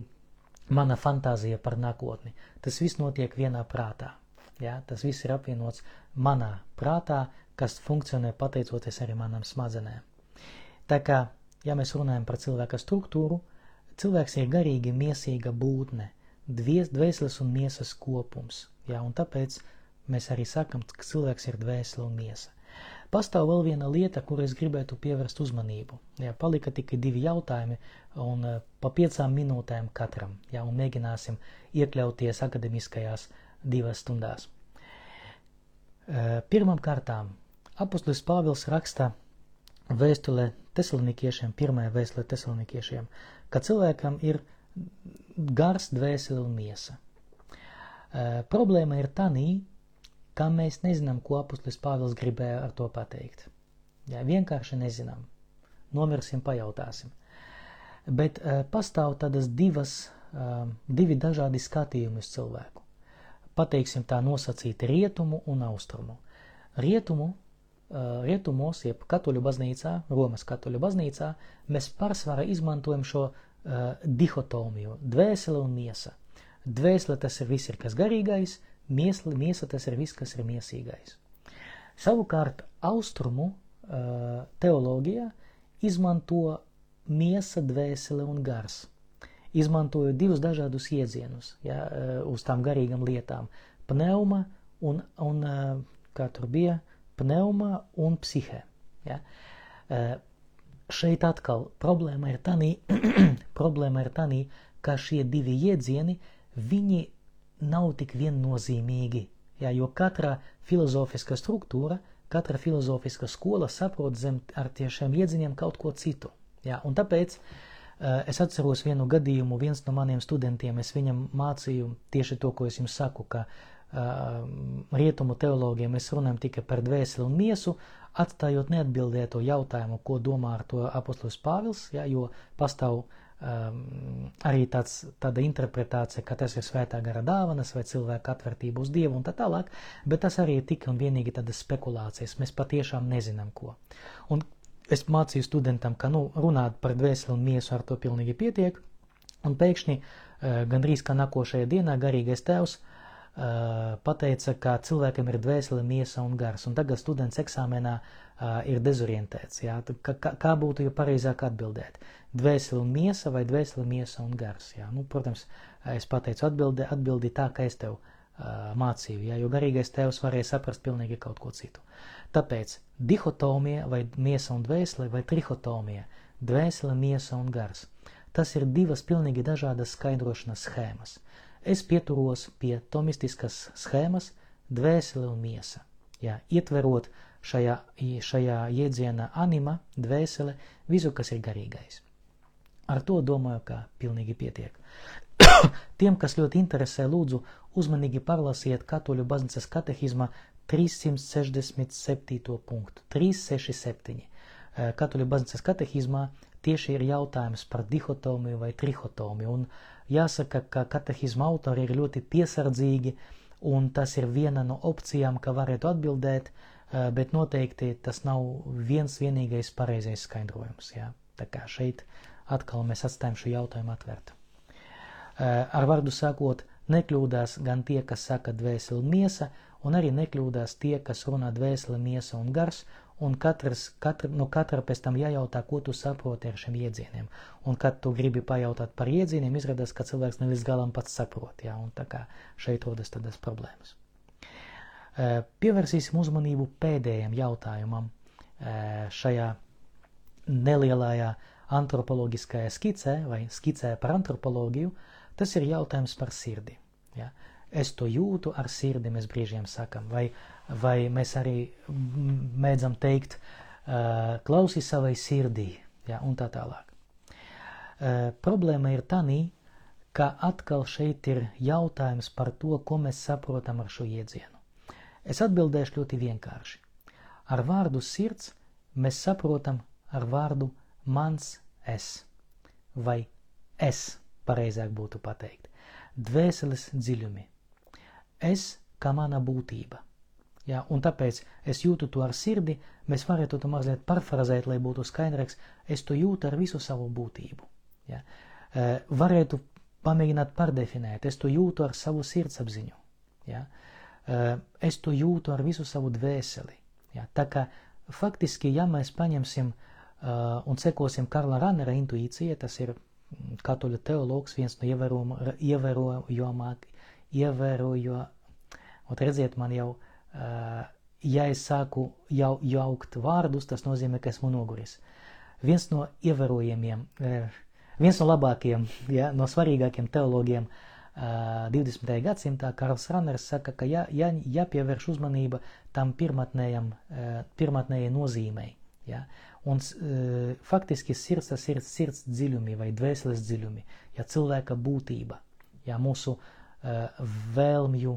mana fantāzija par nākotni. Tas viss notiek vienā prātā. Ja? Tas viss ir apvienots manā prātā, kas funkcionē pateicoties arī manām smadzenēm. Tā kā, ja mēs runājam par cilvēka struktūru, cilvēks ir garīgi miesīga būtne, dvēseles un miesas kopums, ja, un tāpēc mēs arī sakam, ka cilvēks ir dvēsele un miesa. Pastāv vēl viena lieta, kur es gribētu pievērst uzmanību. Jā, palika tikai divi jautājumi, un uh, pa piecām minūtēm katram, jā, un mēģināsim iekļauties akademiskajās divas stundās. Pirmam kārtām, apustulis Pāvils raksta vēstulē tesalonikiešiem, pirmajā vēstulē tesalonikiešiem, ka cilvēkam ir gars, dvēsele un miesa. Uh, problēma ir tanī, kam mēs nezinām, ko apustulis Pāvils gribēja ar to pateikt. Jā, vienkārši nezinām. Nomirsim, pajautāsim. Bet uh, pastāv tādas divas, uh, divi dažādi skatījumi uz cilvēku. Pateiksim tā nosacīti rietumu un austrumu. Rietumu, uh, rietumos, jeb katoļu baznīcā, Romas katoļu baznīcā, mēs pārsvarā izmantojam šo uh, dihotomiju – dvēsele un miesa. Dvēsele tas ir viss ir kas garīgais, Miesli, miesa tas ir viss, kas ir miesīgais. Savukārt austrumu uh, teoloģijā izmanto miesa, dvēsele un gars. Izmantoju divus dažādus iedzienus ja, uz tām garīgām lietām - pneuma un, un kā tur bija, pneuma un psihē. Ja. Šeit atkal problēma ir tanī, problēma ir tanī, ka šie divi iedzieni, viņi nav tik viennozīmīgi, jā, jo katra filozofiska struktūra, katra filozofiska skola saprot zem ar tiešiem iedziņiem kaut ko citu. Jā, un tāpēc uh, es atceros vienu gadījumu, viens no maniem studentiem, es viņam mācīju tieši to, ko es jums saku, ka uh, rietumu teologiem mēs runājam tikai par dvēseli un miesu, atstājot neatbildēto jautājumu, ko domā ar to apostols Pāvils, jā, jo pastāv uh, um, arī tāds, tāda interpretācija, ka tas ir svētā gara dāvanas vai cilvēka atvērtība uz Dievu un tā tālāk, bet tas arī ir tikai un vienīgi tādas spekulācijas. Mēs patiešām nezinām, ko. Un es mācīju studentam, ka nu, runāt par dvēseli un miesu ar to pilnīgi pietiek, un pēkšņi gandrīz kā nākošajā dienā garīgais tēvs pateica, ka cilvēkam ir dvēsele, miesa un gars, un tagad students eksāmenā uh, ir dezorientēts. Jā, kā, kā būtu jau pareizāk atbildēt? Dvēsele un miesa vai dvēsele, miesa un gars. Jā. Nu, protams, es pateicu atbildi, atbildi tā, kā es tev uh, mācīju, jā, jo garīgais tevs varēja saprast pilnīgi kaut ko citu. Tāpēc dihotomija vai miesa un dvēsele vai trihotomija, dvēsele, miesa un gars. Tas ir divas pilnīgi dažādas skaidrošanas schēmas. Es pieturos pie tomistiskas schēmas dvēsele un miesa. Jā, ietverot šajā, šajā jēdzienā anima, dvēsele, visu, kas ir garīgais. Ar to domāju, ka pilnīgi pietiek. Tiem, kas ļoti interesē, lūdzu uzmanīgi pārlasiet Katoļu baznīcas katehizma 367. punktu. 367. Eh, Katoļu baznīcas katehizmā tieši ir jautājums par dihotomiju vai trihotomiju, un jāsaka, ka katehizma autori ir ļoti piesardzīgi, un tas ir viena no opcijām, ka varētu atbildēt, eh, bet noteikti tas nav viens vienīgais pareizais skaidrojums. Jā. Tā kā šeit atkal mēs atstājam šo jautājumu atvērtu. Ar vārdu sakot, nekļūdās gan tie, kas saka dvēseli miesa, un arī nekļūdās tie, kas runā dvēseli, miesa un gars, un katrs, katra, no katra pēc tam jājautā, ko tu saproti ar šiem iedzieniem. Un kad tu gribi pajautāt par iedzieniem, izrādās, ka cilvēks ne līdz galam pats saprot, jā, un tā kā šeit rodas tādas problēmas. Pievērsīsim uzmanību pēdējiem jautājumam šajā nelielajā antropoloģiskajā skicē vai skicē par antropoloģiju, tas ir jautājums par sirdi. Ja? Es to jūtu ar sirdi, mēs brīžiem sakam, vai, vai mēs arī mēdzam teikt, uh, klausi savai sirdī, ja? un tā tālāk. Uh, problēma ir tanī, ka atkal šeit ir jautājums par to, ko mēs saprotam ar šo iedzienu. Es atbildēšu ļoti vienkārši. Ar vārdu sirds mēs saprotam ar vārdu mans es, vai es, pareizāk būtu pateikt, dvēseles dziļumi. Es kā mana būtība. Ja, un tāpēc es jūtu to ar sirdi, mēs varētu to mazliet parfrazēt, lai būtu skaidrāks, es to jūtu ar visu savu būtību. Ja. E, varētu pamēģināt pārdefinēt, es to jūtu ar savu sirdsapziņu. Ja. E, es to jūtu ar visu savu dvēseli. Ja, tā kā faktiski, ja mēs paņemsim uh, un sekosim Karla Ranera intuīcija, tas ir katoļu teologs, viens no ievērojamāk, ievērojo, un redziet, man jau, uh, ja es sāku jau jaukt vārdus, tas nozīmē, ka esmu noguris. Viens no ievērojamiem, uh, viens no labākiem, ja, no svarīgākiem teologiem uh, 20. gadsimtā Karls Ranners saka, ka jā, jā, jāpievērš uzmanība tam pirmatnējai nozīmei. Ja? Un e, faktiski sirds tas ir sirds dziļumi vai dvēseles dziļumi, ja cilvēka būtība, ja mūsu e, vēlmju,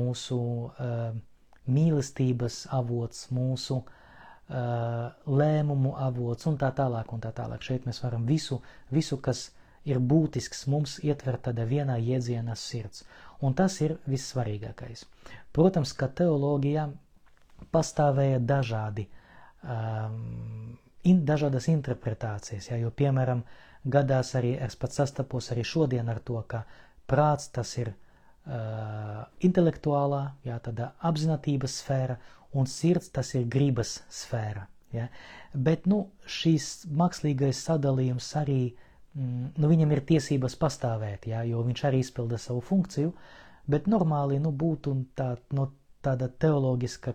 mūsu e, mīlestības avots, mūsu e, lēmumu avots un tā tālāk un tā tālāk. Šeit mēs varam visu, visu kas ir būtisks mums ietvert tādā vienā jēdzienā sirds. Un tas ir vissvarīgākais. Protams, ka teoloģijā pastāvēja dažādi, um, in, dažādas interpretācijas, ja, jo, piemēram, gadās arī, es pats sastapos arī šodien ar to, ka prāts tas ir uh, intelektuālā, jā, tāda apzinatības sfēra, un sirds tas ir gribas sfēra. Ja. Bet, nu, šīs mākslīgais sadalījums arī Mm, nu, viņam ir tiesības pastāvēt, jā, jo viņš arī izpilda savu funkciju, bet normāli nu, būtu tā, no tāda teoloģiska,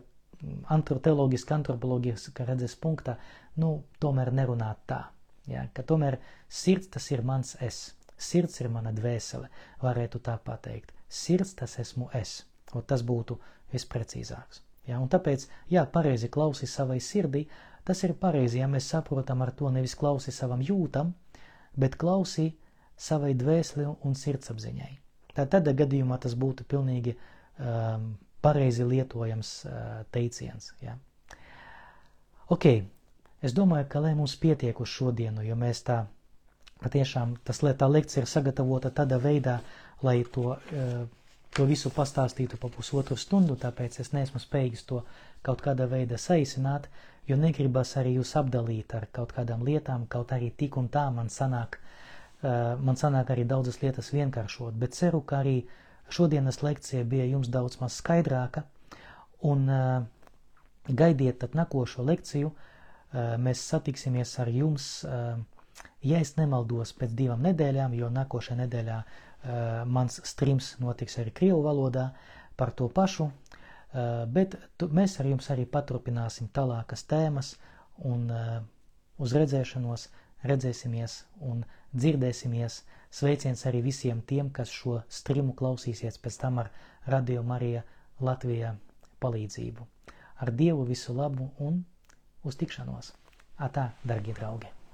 antro, teoloģiska, antropoloģiska redzes punktā, nu, tomēr nerunāt tā. Jā, ka tomēr sirds tas ir mans es, sirds ir mana dvēsele, varētu tā pateikt. Sirds tas esmu es, un tas būtu visprecīzāks. Ja, un tāpēc, jā, pareizi klausi savai sirdī, tas ir pareizi, ja mēs saprotam ar to nevis klausi savam jūtam, bet klausī savai dvēseli un sirdsapziņai. Tā tādā gadījumā tas būtu pilnīgi um, pareizi lietojams uh, teiciens. Ja. Ok, es domāju, ka lai mums pietiek uz šodienu, jo mēs tā patiešām, tas, tā lekcija ir sagatavota tādā veidā, lai to, uh, to visu pastāstītu pa pusotru stundu, tāpēc es neesmu spējīgs to kaut kādā veidā saīsināt, jo negribas arī jūs apdalīt ar kaut kādām lietām, kaut arī tik un tā man sanāk, uh, man sanāk arī daudzas lietas vienkāršot, bet ceru, ka arī šodienas lekcija bija jums daudz maz skaidrāka, un uh, gaidiet tad nākošo lekciju, uh, mēs satiksimies ar jums, ja es nemaldos, pēc divām nedēļām, jo nākošajā nedēļā mans streams notiks arī Krievu valodā par to pašu, bet tu, mēs ar jums arī paturpināsim tālākas tēmas un uh, uz redzēšanos, redzēsimies un dzirdēsimies. Sveiciens arī visiem tiem, kas šo streamu klausīsies pēc tam ar Radio Marija Latvijā palīdzību. Ar Dievu visu labu un uz tikšanos! Atā, darbie draugi!